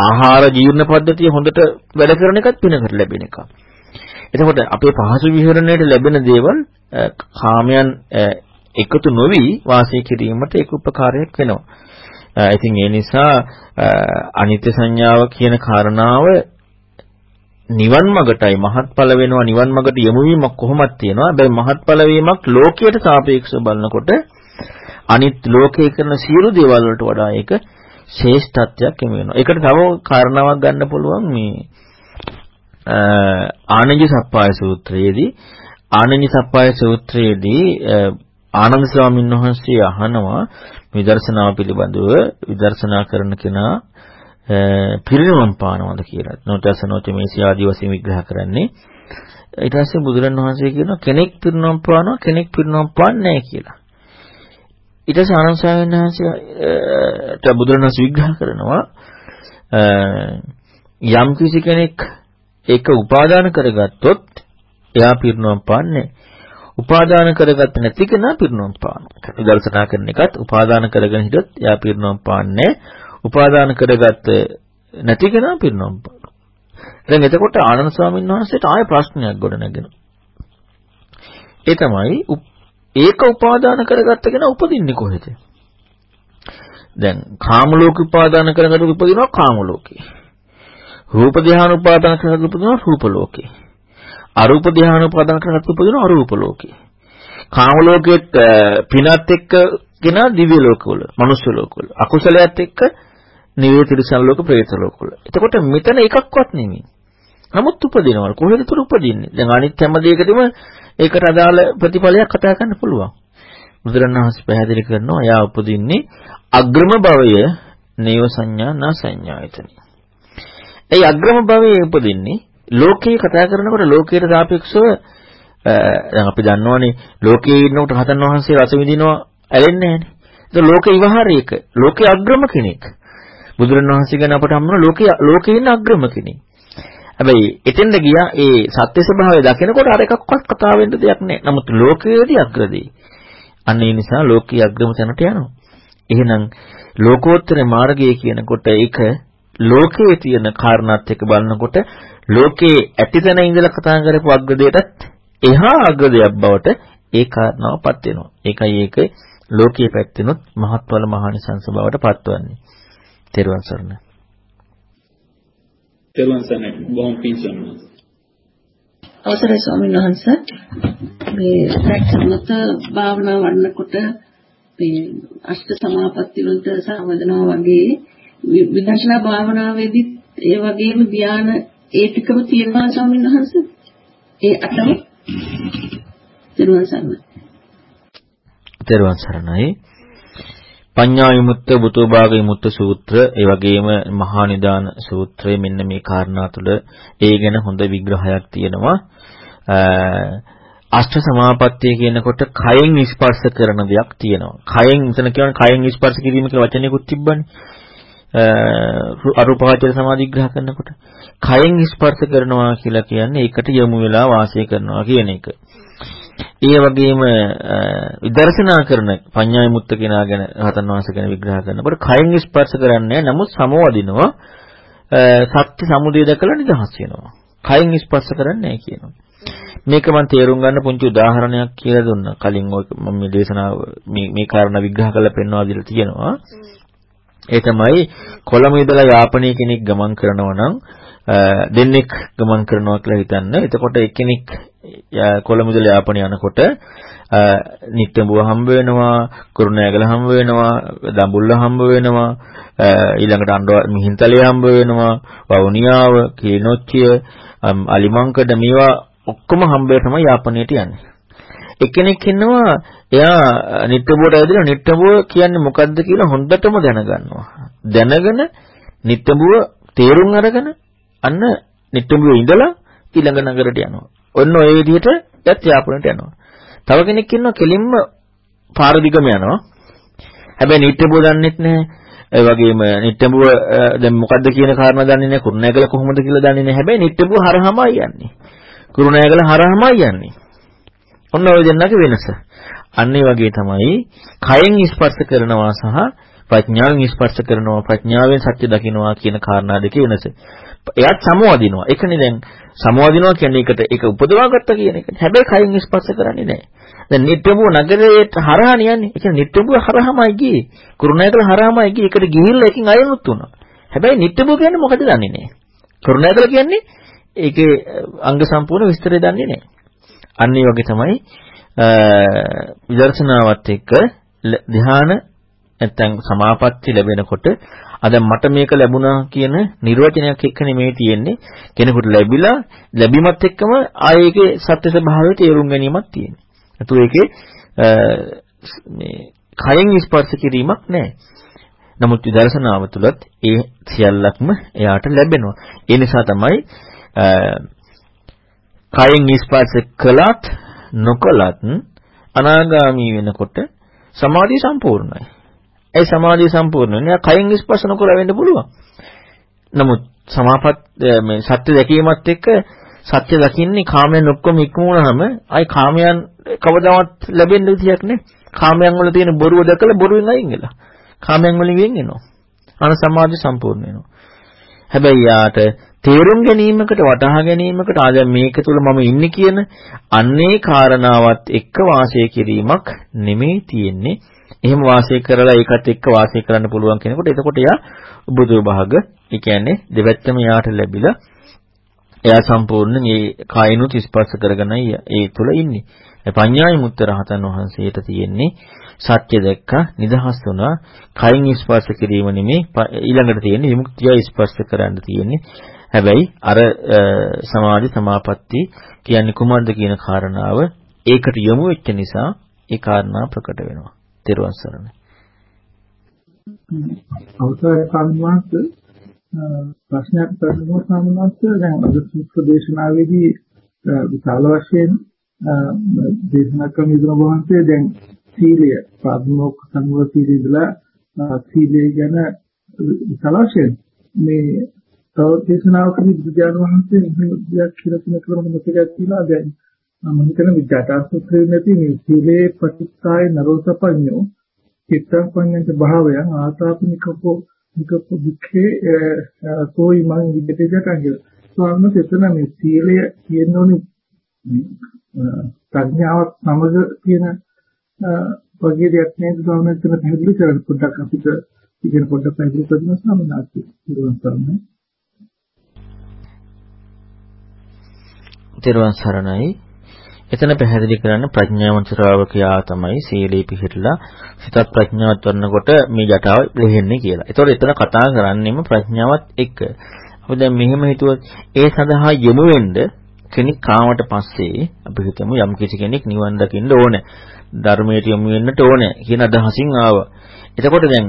ආහාර ජීර්ණ පද්ධතිය හොඳට වැඩ කරන එකත් පිනකට ලැබෙන එක. එතකොට අපේ පහසු විහරණයට ලැබෙන දේවල් කාමයන් එකතු නොවි වාසය කිරීමට ඒක උපකාරයක් වෙනවා. Uh, ඉතින් ඒ නිසා uh, අනිත්‍ය සංඥාව කියන කාරණාව නිවන් මගටයි මහත්ඵල වෙනවා නිවන් මගට යොමු වීමක් කොහොමද තියෙනවා. හැබැයි මහත්ඵල වීමක් ලෝකයට සාපේක්ෂව බලනකොට අනිත් ලෝකයේ කරන සියලු දේවල් වලට වඩා ඒක ශ්‍රේෂ්ඨත්වයක් එමු වෙනවා. ඒකට තව කාරණාවක් ගන්න පුළුවන් මේ uh, ආනන්‍ය සප්පාය සූත්‍රයේදී ආනන්‍ය සප්පාය සූත්‍රයේදී ආනන්ද ස්වාමීන් වහන්සේ අහනවා විදර්ශනාව පිළිබඳව විදර්ශනා කරන කෙනා පිරිනමම් පානවද කියලා. නොතසනෝච මේසී ආදි වශයෙන් විග්‍රහ කරන්නේ. ඊට පස්සේ බුදුරණවහන්සේ කියනවා කෙනෙක් පිරිනමම් පානවා කෙනෙක් පිරිනමම් පාන්නේ නැහැ කියලා. ඊට පස්සේ ආනන්ද ස්වාමීන් වහන්සේට බුදුරණවහන්සේ විග්‍රහ කරනවා යම් කිසි කෙනෙක් ඒක උපාදාන කරගත්තොත් එයා පිරිනමම් පාන්නේ උපාදාන කරගත්ත නැති කෙනා පිරිනමම් පානවා. විදර්ශනා කරන එකත් උපාදාන කරගෙන හිටියොත් එයා පිරිනමම් පාන්නේ. උපාදාන කරගත්ත නැති කෙනා පිරිනමම් පානවා. දැන් එතකොට ආනන්ද ස්වාමීන් වහන්සේට ආයෙ ප්‍රශ්නයක් ගොඩ නැගෙනවා. ඒ තමයි ඒක උපාදාන කරගත්ත කෙනා උපදින්නේ කොහෙද? දැන් කාම ලෝක උපාදාන කරගත්ත උපදිනවා කාම ලෝකේ. රූප ධ්‍යාන උපාදාන කරගත්ත උපදිනවා රූප ලෝකේ. අරූප ධ්‍යාන උපාදාන කරගත්ත උපදිනවා අරූප ලෝකේ. කාම ලෝකෙත් පිනත් එක්ක කෙනා දිව්‍ය ලෝකවල, මනුස්ස ලෝකවල. අකුසලයට එක්ක නිවේ තිරිසන් ලෝක, പ്രേත ලෝකවල. එතකොට මෙතන එකක්වත් නෙමෙයි. නමුත් උපදිනවා. කොහෙද තුර උපදින්නේ? දැන් අනිත් හැම දෙයකදීම ඒකට අදාළ ප්‍රතිඵලයක් කතා කරන්න පුළුවන්. බුදුරණවහන්සේ පැහැදිලි කරනවා එයා උපදින්නේ අග්‍රම භවය නේව සංඥා නා සංඥායතනෙ. ඒ අග්‍රම භවයේ උපදින්නේ ලෝකේ කතා කරනකොට ලෝකයට සාපේක්ෂව දැන් අපි දන්නවනේ ලෝකයේ ඉන්නකොට රහතන් වහන්සේ රස විඳිනවා ඇලෙන්නේ නැහැනේ. ඒක ලෝක විවහාරයක ලෝකයේ අග්‍රම කෙනෙක්. බුදුරණවහන්සේ ගැන අපට හම්බුන ලෝකයේ ලෝකයේ ඉන්න අග්‍රම කෙනෙක්. හැබැයි එතෙන්ද ගියා ඒ සත්‍ය ස්වභාවය දකිනකොට අර එකක්වත් කතා වෙන්න දෙයක් නැහැ. නමුත් ලෝකයේදී අග්‍රදී. අන්න ඒ නිසා ලෝකයේ අග්‍රම තැනට යනවා. එහෙනම් ලෝකෝත්තර මාර්ගය කියනකොට ඒක ලෝකයේ තියෙන කාරණාත් එක්ක බලනකොට ලෝකයේ ඇතිතැන ඉඳලා කතා කරපු අග්‍රදයටත් එහා අග්‍රදයක් බවට ඒ කාරණාවපත් වෙනවා. ඒකයි ඒක ලෝකයේ පැත්තෙනොත් මහත්වල මහානිසංස බවට පත්වන්නේ. තෙරුවන් සරණයි. තෙරුවන් සරණයි. බොහොම පිං සම්මාස. අවසරයි ස්වාමීන් වහන්සේ මේ සත්‍යමත භාවනා වඩනකොට මේ අෂ්ට සමාපatti වලට සම්බන්ධනවා වගේ විදර්ශනා භාවනාවේදී ඒ වගේම ධාන ඒ ටිකම තියෙනවා ස්වාමීන් වහන්සේ ඒ අතම තෙරුවන් සරණයි තෙරුවන් සරණයි පඤ්ඤා විමුක්ත බුතෝ භාග විමුක්ත සූත්‍ර ඒ වගේම මහා නිදාන සූත්‍රය මෙන්න මේ කාරණා තුළ ඒ ගැන හොඳ විග්‍රහයක් තියෙනවා අෂ්ට සමාපත්තිය කියනකොට කයෙන් ස්පර්ශ කරන දෙයක් තියෙනවා. කයෙන් එතන කියන්නේ කයෙන් ස්පර්ශ කිරීම කියලා වචනයකුත් තිබ්බනේ. අරූපවාචර සමාධි ග්‍රහ කරනකොට කයෙන් ස්පර්ශ කරනවා කියලා කියන්නේ ඒකට යොමු වෙලා වාසය කරනවා කියන එක. ඒ වගේම විදර්ශනා කරන පඤ්ඤාය මුත්ත කෙනා ගැන රහතන් වහන්සේ ගැන විග්‍රහ කරනකොට කයෙන් ස්පර්ශ කරන්නේ නමුත් සමවදිනවා සත්‍ය සමුදය දැකලා නිදහස් වෙනවා. කයෙන් ස්පර්ශ කරන්නේ නැහැ කියනවා. මේක මම තේරුම් ගන්න පුංචි උදාහරණයක් කියලා දුන්නා. කලින් ඔය මම මේ දේශනාව මේ මේ කාරණා විග්‍රහ කරලා පෙන්වා දීලා තියෙනවා. ඒ තමයි කොළඹ ඉඳලා යාපනයේ කෙනෙක් ගමන් කරනවා නම් දෙන්නෙක් ගමන් කරනවා කියලා හිතන්න. එතකොට එක්කෙනෙක් කොළඹ ඉඳලා යාපනය යනකොට නිට්ටඹුව හම්බ වෙනවා, කුරුණෑගල හම්බ වෙනවා, දඹුල්ල හම්බ වෙනවා, ඊළඟට අඬව මිහින්තලේ හම්බ වෙනවා, වවුනියාව, කීනොච්චිය, අලිමංකඩ මේවා ඔක්කොම හම්බේ තමයි යාපනයට යන්නේ. එක්කෙනෙක් ඉන්නවා එයා නිට්ටඹුවට ඇවිදලා නිට්ටඹුව කියන්නේ මොකද්ද කියලා හොඳටම දැනගන්නවා. දැනගෙන නිට්ටඹුව තේරුම් අරගෙන අන්න නිට්ටඹුවේ ඉඳලා ඊළඟ නගරයට යනවා. ඔන්න ඔය විදිහට යත් යාපනයට යනවා. තව කෙනෙක් ඉන්නවා කෙලින්ම පාර දිගම යනවා. හැබැයි නිට්ටඹුව දන්නෙත් නැහැ. ඒ වගේම නිට්ටඹුව දැන් මොකද්ද කියන කාරණා දන්නේ නැහැ. කුරුණෑගල කොහොමද කියලා දන්නේ නැහැ. හැබැයි නිට්ටඹුව හරහාමයි යන්නේ. කුරුණෑගල හරහාමයි යන්නේ. ඔන්න ඔය දෙන්නගේ වෙනස. අන්න ඒ වගේ තමයි කයෙන් ස්පර්ශ කරනවා සහ ප්‍රඥාවෙන් ස්පර්ශ කරනවා ප්‍රඥාවෙන් සත්‍ය දකින්නවා කියන කාරණා දෙකේ වෙනස. එයාත් සමවදිනවා. ඒකනේ දැන් සමවදිනවා කියන්නේ ඒකට ඒක උපදවා ගත්තා කියන එක. හැබැයි කයින් ස්පර්ශ කරන්නේ නැහැ. දැන් නිට්ටඹුව නගරයට හරහා යන්නේ. ඒ කියන්නේ නිට්ටඹුව හරහාමයි ගියේ. කුරුණෑගල හරහාමයි ගියේ. ඒකට ගිහිල්ලා එකකින් අයනුත් වුණා. හැබැයි නිට්ටඹුව කියන්නේ මොකද දන්නේ නැහැ. කුරුණෑගල කියන්නේ ඒකේ අංග සම්පූර්ණ විස්තරය දන්නේ නැහැ. අන්න ඒ වගේ තමයි විදර්ශනාවත් එක්ක ධ්‍යාන නැත්තම් සමාපatti ලැබෙනකොට අද මට මේක ලැබුණා කියන නිර්වචනයක් එක්ක නෙමෙයි තියෙන්නේ කෙනෙකුට ලැබිලා ලැබීමත් එක්කම ආයේකේ සත්‍ය ස්වභාවය තේරුම් ගැනීමක් තියෙන්නේ. ඒතු ඒකේ මේ කයෙන් ස්පර්ශ කිරීමක් නැහැ. නමුත් විදර්ශනාව තුළත් ඒ සියල්ලක්ම එයාට ලැබෙනවා. ඒ නිසා තමයි කයෙන් ස්පර්ශ කළත් නොකළත් අනාගාමී වෙනකොට සමාධිය සම්පූර්ණයි. ඒ සමාධිය සම්පූර්ණ වෙන්නේ කයෙන් ස්පර්ශ නොකර වෙන්න පුළුවන්. නමුත් සමාපත් මේ සත්‍ය දැකීමත් එක්ක සත්‍ය දකින්නේ කාමයන් ඔක්කොම ඉක්මුණාම ආයි කාමයන් කවදාවත් ලැබෙන්න විදියක් නෑ. කාමයන් වල තියෙන බොරුව දැකලා බොරුවෙන් අයින් වෙලා. කාමයන් වලින් වෙන් වෙනවා. අන සමාධිය සම්පූර්ණ වෙනවා. හැබැයි යාට තේරුම් ගැනීමකට වටහා ගැනීමකට ආ දැන් මේක තුල මම ඉන්නේ කියන අන්නේ කාරණාවත් එක්ක වාසය කිරීමක් නෙමෙයි තියෙන්නේ. එහෙම වාසය කරලා ඒකත් එක්ක වාසය කරන්න පුළුවන් කෙනෙකුට එතකොට එයා බුදු භාග, ඒ කියන්නේ දෙවැත්තම යාට ලැබිලා එයා සම්පූර්ණ මේ කායනුත් ස්පර්ශ කරගෙනයි ඒ තුල ඉන්නේ. පඤ්ඤායි මුත්තර රහතන් වහන්සේට තියෙන්නේ සත්‍ය දැක්කා නිදහස් වුණා කයින් ස්පර්ශ කිරීම නෙමේ ඊළඟට තියෙන්නේ විමුක්තිය ස්පර්ශ කරන්න තියෙන්නේ හැබැයි අර සමාධි සමාපatti කියන්නේ කුමක්ද කියන කාරණාව ඒකට යොමු වෙච්ච නිසා ඒ කාරණා ප්‍රකට වෙනවා. තෙරුවන් සරණයි. අවසරයි සම්මාස ප්‍රශ්නයක් කරනවා සම්මාස දැන් අද සුත්‍ර දේශනාවේදී විශාල වශයෙන් දේශනා කරන ඉදන වහන්සේ දැන් සීලය ප්‍රාථමික සංවර සීලය ඉඳලා සීලය ගැන විශාල වශයෙන් මේ තව දේශනාවකදී බුදුජානක වහන්සේ දෙයක් කියලා කියන ක්‍රම මොකක්ද කියලා දැන් මම හිතන විද්‍යාත්මක නැති මේ සීලේ ප්‍රතිස්ථාය නරෝසපඤ්ඤෝ චිත්තං පඤ්ඤංච භාවයන් ආතාපනිකකෝ නිකප්ප දුක්ඛේ සෝයි මං විද්‍යාවටන් කියලා. ස්වාමීන් වහන්සේ මේ සීලය කියනෝනි ප්‍රඥාවක් සමග තියෙන වගේ දෙයක් නේද ස්වාමීන් වහන්සේ පැහැදිලි කරන්න පොඩ්ඩක් අපිට ඉගෙන පොඩ්ඩක් පැහැදිලි කරන්න ස්වාමීන් වහන්සේ. තෙරුවන් සරණයි. එතන පැහැදිලි කරන්න ප්‍රඥාවන්ත ශ්‍රාවකයා තමයි සීලේ පිහිටලා සිතත් ප්‍රඥාවත් වන්නකොට මේ ජටාව ලෙහෙන්නේ කියලා. ඒතකොට එතන කතා කරන්නේම ප්‍රඥාවත් එක්ක. අපි දැන් මෙහෙම හිතුවොත් ඒ සඳහා යොමු වෙන්න කෙනෙක් කාමට පස්සේ අපි හිතමු යම් කිසි කෙනෙක් නිවන් දකින්න ඕනේ. ධර්මයට යොමු වෙන්නට ඕනේ කියන අදහසින් ආවා. එතකොට දැන්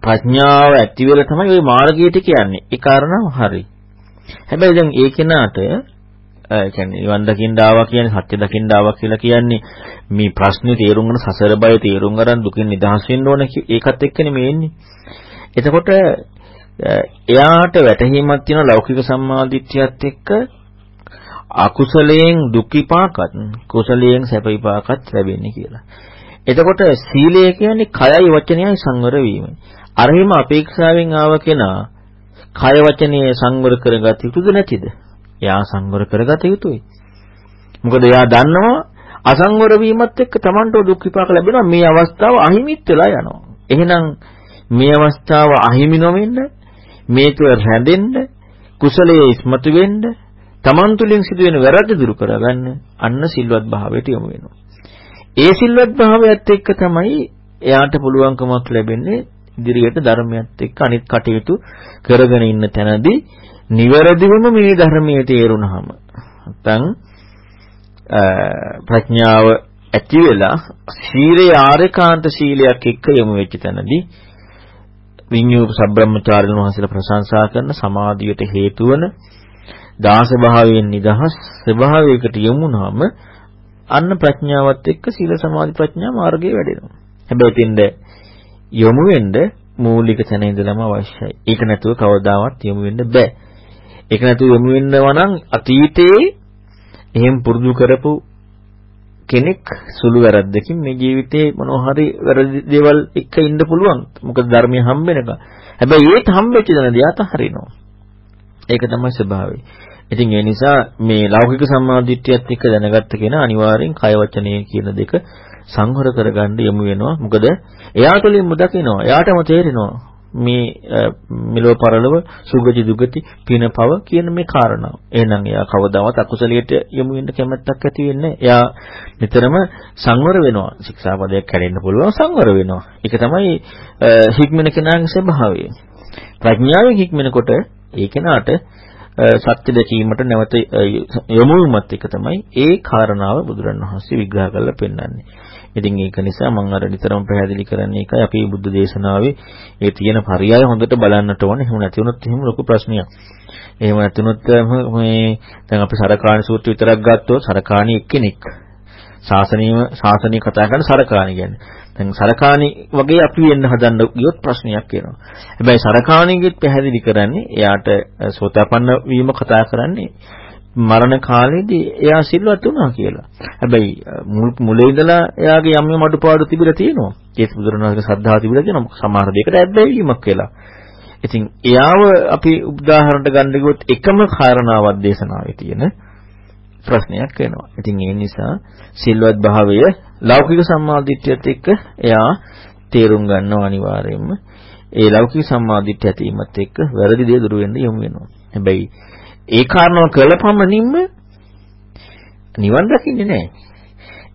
ප්‍රඥාව ඇති වෙලා තමයි ওই මාර්ගයට කියන්නේ. ඒ කාරණාව හරි. හැබැයි දැන් ඒ කෙනාට ඒ කියන්නේ නිවන් දකින්න ආවා කියන්නේ සත්‍ය දකින්න ආවා කියලා කියන්නේ මේ ප්‍රශ්නේ තේරුම් ගන්න සසර බය තේරුම් ගන්න දුකින් නිදහස් වෙන්න ඕන ඒකත් එක්කනේ මේ එන්නේ. එතකොට එයාට වැටහීමක් තියෙන ලෞකික සම්මාදිට්ඨියත් එක්ක අකුසලයෙන් දුක් විපාකත් කුසලයෙන් සැප විපාකත් ලැබෙන්නේ කියලා. එතකොට සීලය කියන්නේ කයයි වචනයයි සංවර වීම. අරහිම අපේක්ෂාවෙන් ආව කෙනා කය වචනය සංවර කරගත යුතුද නැතිද? එයා සංවර කරගත යුතුයි. මොකද එයා දන්නවා අසංවර වීමත් එක්ක Tamanට දුක් විපාක ලැබෙනවා මේ අවස්ථාව අහිමිත් වෙලා යනවා. එහෙනම් මේ අවස්ථාව අහිමි නොවෙන්න මේ තුල රැඳෙන්න කුසලයේ ඉස්මතු වෙන්න Taman තුලින් සිදුවෙන වැරද්ද දුරු කරගන්න අන්න සිල්වත් භාවයට යොමු වෙනවා. ඒ සිල්වත් භාවයත් එක්ක තමයි එයාට පුළුවන්කමක් ලැබෙන්නේ ඉදිරියට ධර්මයත් එක්ක අනිත් කටයුතු කරගෙන ඉන්න තැනදී නිවැරදිවම මේ ධර්මයේ තේරුණාම නැත්නම් ප්‍රඥාව ඇති වෙලා සීලේ ආරේකාන්ත සීලයක් එක්ක යොමු වෙච්ච තැනදී විඤ්ඤූප සබ්‍රහ්මචාරින් වහන්සේලා ප්‍රශංසා කරන සමාධියට හේතු වන දාස භාවයෙන් නිදහස් ස්වභාවයකට යමුනාම අන්න ප්‍රඥාවත් එක්ක සීල සමාධි ප්‍රඥා මාර්ගයේ වැඩෙනවා. හැබැයි තින්ද යොමු වෙන්න මූලික තැන ඉඳලම අවශ්‍යයි. ඒක නැතුව කවදාවත් යොමු වෙන්න බෑ. ඒක නැතුව යොමු වෙනවා නම් අතීතයේ එහෙම පුරුදු කරපු කෙනෙක් සුළු වැරද්දකින් මේ ජීවිතේ මොනවා හරි වැරදි දේවල් එක්ක ඉන්න පුළුවන්. මොකද ධර්මය හම්බ වෙනකම්. හැබැයි ඒත් හම්බෙච්ච දන දිහාත හරිනවා. ඒක තමයි ස්වභාවය. ඉතින් ඒ නිසා මේ ලෞකික සම්මාදිට්ඨියත් එක්ක දැනගත්ත කෙනා අනිවාර්යෙන් කය වචනය කියන දෙක සංවර කරගන්න යමු වෙනවා. මොකද එයා තුළින්ම දකිනවා. එයාටම තේරෙනවා මේ මෙලොව පරලොව සුගති දුගති පින පව කියන මේ කාරණාව. එහෙනම් එයා කවදාවත් අකුසලියට යොමු වෙන්න කැමැත්තක් ඇති වෙන්නේ එයා නිතරම සංවර වෙනවා. ශික්ෂාපදයක් කැඩෙන්න පුළුවන් සංවර වෙනවා. ඒක තමයි හික්මන කෙනාගේ ස්වභාවය. ප්‍රඥාවෙන් හික්මනකොට ඒ කෙනාට සත්‍ය දැකීමට නැවත යොමු වීමත් එක තමයි ඒ කාරණාව බුදුරණවහන්සේ විග්‍රහ කරලා පෙන්වන්නේ. ඉතින් ඒක නිසා මම අර නිතරම පැහැදිලි කරන්නේ ඒකයි අපි බුද්ධ දේශනාවේ ඒ තියෙන පරයය හොඳට බලන්නට ඕනේ. එහෙම නැති වුණොත් එහෙම ලොකු ප්‍රශ්නයක්. එහෙම නැතුනොත් මේ දැන් අපි සරකාණි සූත්‍ර විතරක් ගත්තොත් සරකාණි එක්කෙනෙක් ශාසනීය ශාසනීය කතා කරන සරකාණි කියන්නේ. දැන් සරකාණි වගේ අපි වෙන්න හදන්න ගියොත් ප්‍රශ්නයක් එනවා. හැබැයි සරකාණිගෙත් පැහැදිලි කරන්නේ එයාට සෝතාපන්න වීම කතා කරන්නේ මරණ කාලේදී එයා සිල්වත් වුණා කියලා. හැබැයි මුලේ ඉඳලා එයාගේ යම් යම් අඩුපාඩු තිබිලා තියෙනවා. ඒත් බුදුරණවහන්සේගේ ශ්‍රද්ධාව තිබිලා තියෙනවා. සමහර දෙයකට ඇබ්බැහිවීමක් වෙලා. ඉතින් එයාව අපි උදාහරණට ගන්න ගියොත් එකම කාරණාවක් දේශනාවේ තියෙන ප්‍රශ්නයක් වෙනවා. ඉතින් ඒ නිසා සිල්වත් භාවය ලෞකික සම්මාදිට්ඨියත් එක්ක එයා තේරුම් ගන්නවා අනිවාර්යයෙන්ම. ඒ ලෞකික සම්මාදිට්ඨිය ඇතිවීමත් එක්ක වැරදි දේ දුරු වෙන්න යොමු වෙනවා. හැබැයි ඒ කාරණාව කළපමණින්ම නිවන් දකින්නේ නැහැ.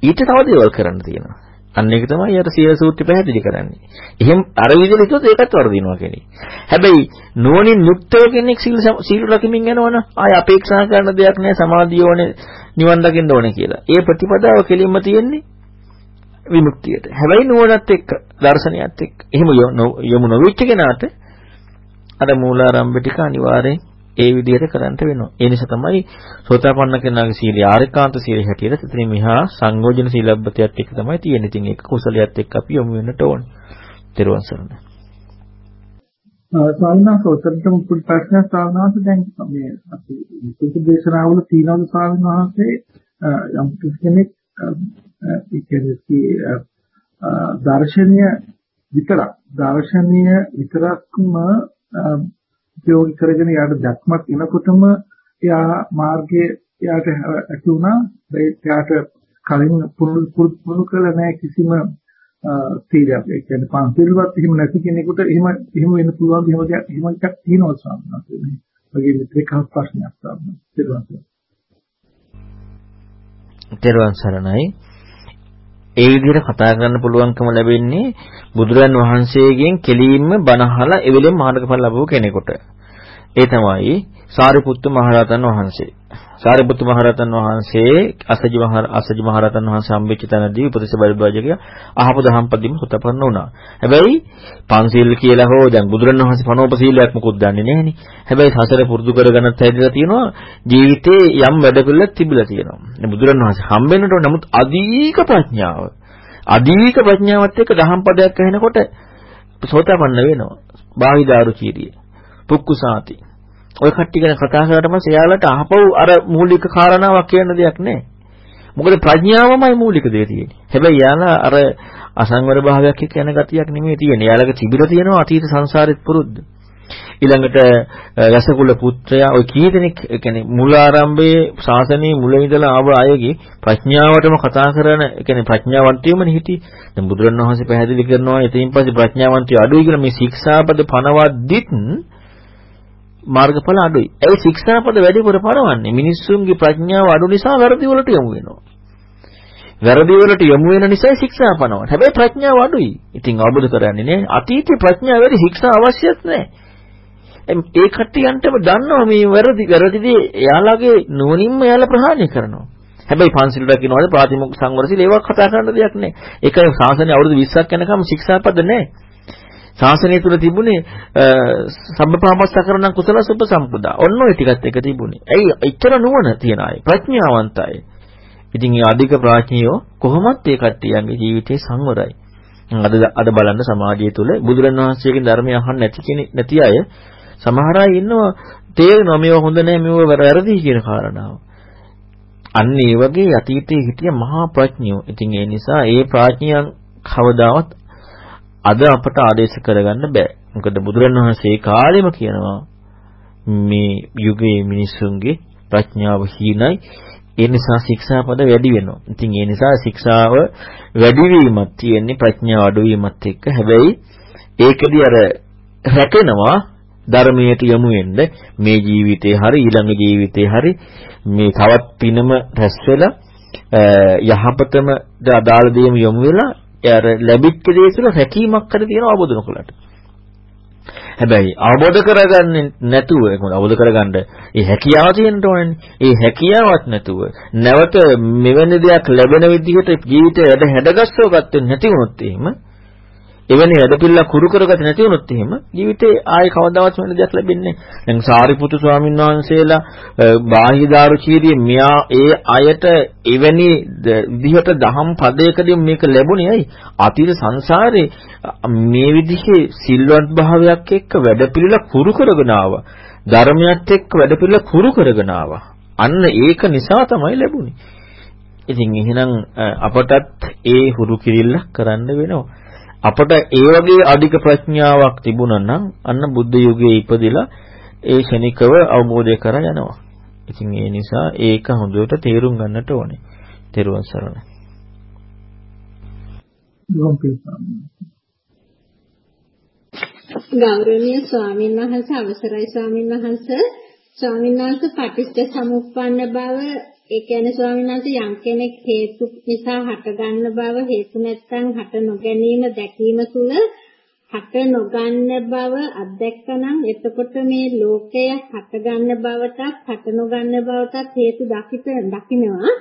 ඊට තව දේවල් කරන්න තියෙනවා. අන්න ඒක තමයි අර සිය සූත්‍රය පැහැදිලි කරන්නේ. එහෙම අර විදිහට හිතුවොත් ඒකත් වරදිනවා කෙනෙක්. හැබැයි නුවණින් යුක්තව කෙනෙක් සීල සීල රකිමින් යනවනම් ආය අපේක්ෂා කරන දෙයක් නෑ සමාධිය ඕනේ නිවන් දකින්න ඕනේ කියලා. ඒ ප්‍රතිපදාව කෙලින්ම තියෙන්නේ විමුක්තියට. හැබැයි නුවණත් එක්ක දර්ශනයත් එක්ක එහෙම යොමු නොවිච්ච කෙනාට අර මූලාරම්භ ටික අනිවාර්යෙන් ඒ විදිහට කරන්ට වෙනවා. ඒ නිසා තමයි සෝතාපන්න කෙනාගේ සීලය ආරිකාන්ත සීලය හැටියට එතනින් මෙහා සංයෝජන සීලබ්බතයත් එක්ක තමයි තියෙන්නේ. ඉතින් ඒක කුසලයට එක්ක අපි යොමු වෙන්නට ඕනේ. ත්‍රිවන් සරණයි. ස්වාමීන් වහන්සේ පුත් ප්‍රශ්න ස්වාමීන් වහන්සේ දැන් මේ අපි විසුද්ධි දේශනාවල තියෙනවද ස්වාමීන් වහන්සේ යම් කෙනෙක් ඒ කියන්නේ දර්ශනීය විතරක් දර්ශනීය විතරක්ම උපයෝගී කරගෙන යාට දැක්මක් එනකොටම එයා මාර්ගයේ එයාට ඇති වුණා. එයාට කලින් පුරුදු පුරුදු කරලා නැහැ කිසිම තීරයක් ඒ කියන්නේ පන්සිල්වත් එහෙම නැති කෙනෙකුට එහෙම එහෙම වෙන්න පුළුවන් එහෙම දෙයක් එහෙම එකක් තියෙනවා සාමාන්‍යයෙන්. මේ වගේ මෙතෙක් ප්‍රශ්නයක් සාමාන්‍යයෙන්. තෙරුවන් සරණයි. ඒ විදිහට කතා කරන්න පුළුවන්කම ලැබෙන්නේ බුදුරන් වහන්සේගෙන් කෙලින්ම බණ අහලා එවෙලෙම මාර්ගඵල ලැබුව කෙනෙකුට. ඒ තමයි සාරිපුත්ත මහරහතන් වහන්සේ. සාරිපුත්ත මහරහතන් වහන්සේ අසජි මහ අසජි මහරහතන් වහන්සේ හම්බෙච්ච තැනදී උපදේශ බලිභාජකය අහපු දහම්පදීම සුතපන්න වුණා. හැබැයි පන්සිල් කියලා හෝ දැන් බුදුරණවහන්සේ පනෝප සීලයක් මොකුත් දන්නේ නැහෙනි. හැබැයි සසර පුරුදු කරගෙනත් හැදිලා තියෙනවා ජීවිතේ යම් වැඩපිළිවෙලක් තිබිලා තියෙනවා. බුදුරණවහන්සේ හම්බෙන්නට නමුත් අධික ප්‍රඥාව. අධික ප්‍රඥාවත් එක්ක දහම්පදයක් ඇහෙනකොට සෝතපන්න වෙනවා. බාහිදාරු චීරිය. පුක්කුසාති ඔය කට්ටිය ගැන කතා කරාට පස්සේ එයාලට අහපව් අර මූලික කාරණාවක් කියන්න දෙයක් නැහැ. මොකද ප්‍රඥාවමයි මූලික දේ තියෙන්නේ. හැබැයි එයාලා අර අසංවර භාවයක් එක්ක යන ගතියක් නෙමෙයි තියෙන්නේ. එයාලගේ තිබිලා තියෙනවා අතීත සංසාරෙත් පුරුද්ද. ඊළඟට රසකුල පුත්‍රයා ඔය කී දෙනෙක් කියන්නේ මුල ආරම්භයේ ශාසනයේ මුල ඉඳලා ආව අයගේ ප්‍රඥාවටම කතා කරන කියන්නේ ප්‍රඥාවන්තයමනේ හිටියේ. දැන් බුදුරණවහන්සේ පැහැදිලි කරනවා එතනින් පස්සේ ප්‍රඥාවන්තය අඩුයි කියලා මේ ශික්ෂාපද පනවද්දිත් මාර්ගඵල අඩුයි. ඒ ශික්ෂාපද වැඩිපුර පරවන්නේ මිනිස්සුන්ගේ ප්‍රඥාව අඩු නිසා වැරදි වලට යොමු වෙනවා. වැරදි වලට යොමු වෙන නිසා ශික්ෂා පනවනවා. හැබැයි ප්‍රඥාව අඩුයි. ඉතින් අවබෝධ කරන්නේ නේ අතීතේ ප්‍රඥාව වැඩි ශික්ෂා අවශ්‍යත් නැහැ. ඒ කට්ටියන්ටම දන්නවා මේ වැරදි වැරදිදී එයාලගේ නුවණින්ම එයාලා ප්‍රහාණය කරනවා. හැබැයි පන්සිල් රකින්නවද ප්‍රාතිමොක්ඛ සංවර සීල ඒවා කතා කරන්න දෙයක් නැහැ. ඒකයි ශාසනය අවුරුදු 20ක් යනකම් ශික්ෂාපද නැහැ. ශාසනය තුල තිබුණේ සම්බපාපස්සකරණ කුසල සුපසම්පදා. ඔන්න ඔය ටිකත් එක තිබුණේ. ඇයි එච්චර නුවණ තියන අය ප්‍රඥාවන්ත අය. ඉතින් මේ අධික ප්‍රඥයෝ කොහොමත් ඒ කට්ටියන්ගේ ජීවිතේ සංවරයි. අද අද බලන්න සමාජය තුල බුදුරණවහන්සේගෙන් ධර්මය අහන්න නැති කෙනෙක් නැති අය සමහර අය ඉන්නවා තේරෙනවා මේව හොඳ නැහැ මේව වැරදි කියන කාරණාව. අන්න ඒ වගේ අතීතයේ හිටිය මහා ප්‍රඥයෝ. ඉතින් ඒ නිසා ඒ ප්‍රඥයන් කවදාවත් අද අපට ආදේශ කරගන්න බෑ. මොකද බුදුරණවහන්සේ කාලෙම කියනවා මේ යුගයේ මිනිසුන්ගේ ප්‍රඥාව හීනයි. ඒ නිසා ශික්ෂාපද වැඩි වෙනවා. ඉතින් ඒ නිසා ශික්ෂාව වැඩි වීමක් තියෙන්නේ ප්‍රඥාව අඩු වීමත් එක්ක. හැබැයි ඒකදී අර රැකෙනවා ධර්මයට යොමු වෙන්න මේ ජීවිතේ හරි ඊළඟ ජීවිතේ හරි මේ තවත් පිනම රැස් වෙලා යහපතම අදාළ දෙයම යොමු වෙලා අර ලැබිච්ච දේ තුළ රැකීමක් කර තියෙනවා අවබෝධ නොකලට. හැබැයි අවබෝධ කරගන්නේ නැතුව මොකද අවබෝධ කරගන්න ඒ හැකියාව තියෙන්න ඕනේ. ඒ හැකියාවක් නැතුව නැවත මෙවැනි දෙයක් ලැබෙන විදිහට ජීවිතය වැඩ හැඩගස්සව ගත්තේ නැති වුණොත් එහෙම එවැනි වැඩපිළිවෙල කුරු කරගත නැති වුණොත් එහෙම ජීවිතේ ආයේ කවදාවත් වෙන දෙයක් ලැබෙන්නේ නැහැ. දැන් සාරිපුත්තු ස්වාමීන් වහන්සේලා බාහිදාරු චීරිය මෙයා ඒ අයට එවැනි විදිහට දහම් පදයකදී මේක ලැබුණේ ඇයි? අතීත සංසාරේ මේ විදිහේ සිල්වත් භාවයක් එක්ක වැඩපිළිවෙල කුරු කරගෙන ආවා. ධර්මයත් එක්ක වැඩපිළිවෙල කුරු කරගෙන ආවා. අන්න ඒක නිසා තමයි ලැබුණේ. ඉතින් එහෙනම් අපටත් ඒ හුරු කිරිල්ල කරන්න වෙනවා. අපට ඒ වගේ අධික ප්‍රඥාවක් තිබුණා නම් අන්න බුද්ධ යුගයේ ඉපදිලා ඒ ශනිකව අවබෝධය කර යනවා. ඉතින් ඒ නිසා ඒක හොඳට තේරුම් ගන්නට ඕනේ. තෙරුවන් සරණයි. ගෞරවනීය ස්වාමීන් වහන්සේ අවසරයි ස්වාමීන් වහන්සේ ස්වාමීන් වහන්සේ පටිච්ච සමුප්පන්න බව ඒ කියන්නේ ස්වාමීන් වහන්සේ යම් කෙනෙක් හේතු නිසා හටගන්න බව හේතු නැත්නම් හට නොගැනීම දැකීම තුළ හට නොගන්න බව අත්දැකනනම් එතකොට මේ ලෝකය හටගන්න බවටත් හට නොගන්න බවටත් හේතු දකිත දකිනවා.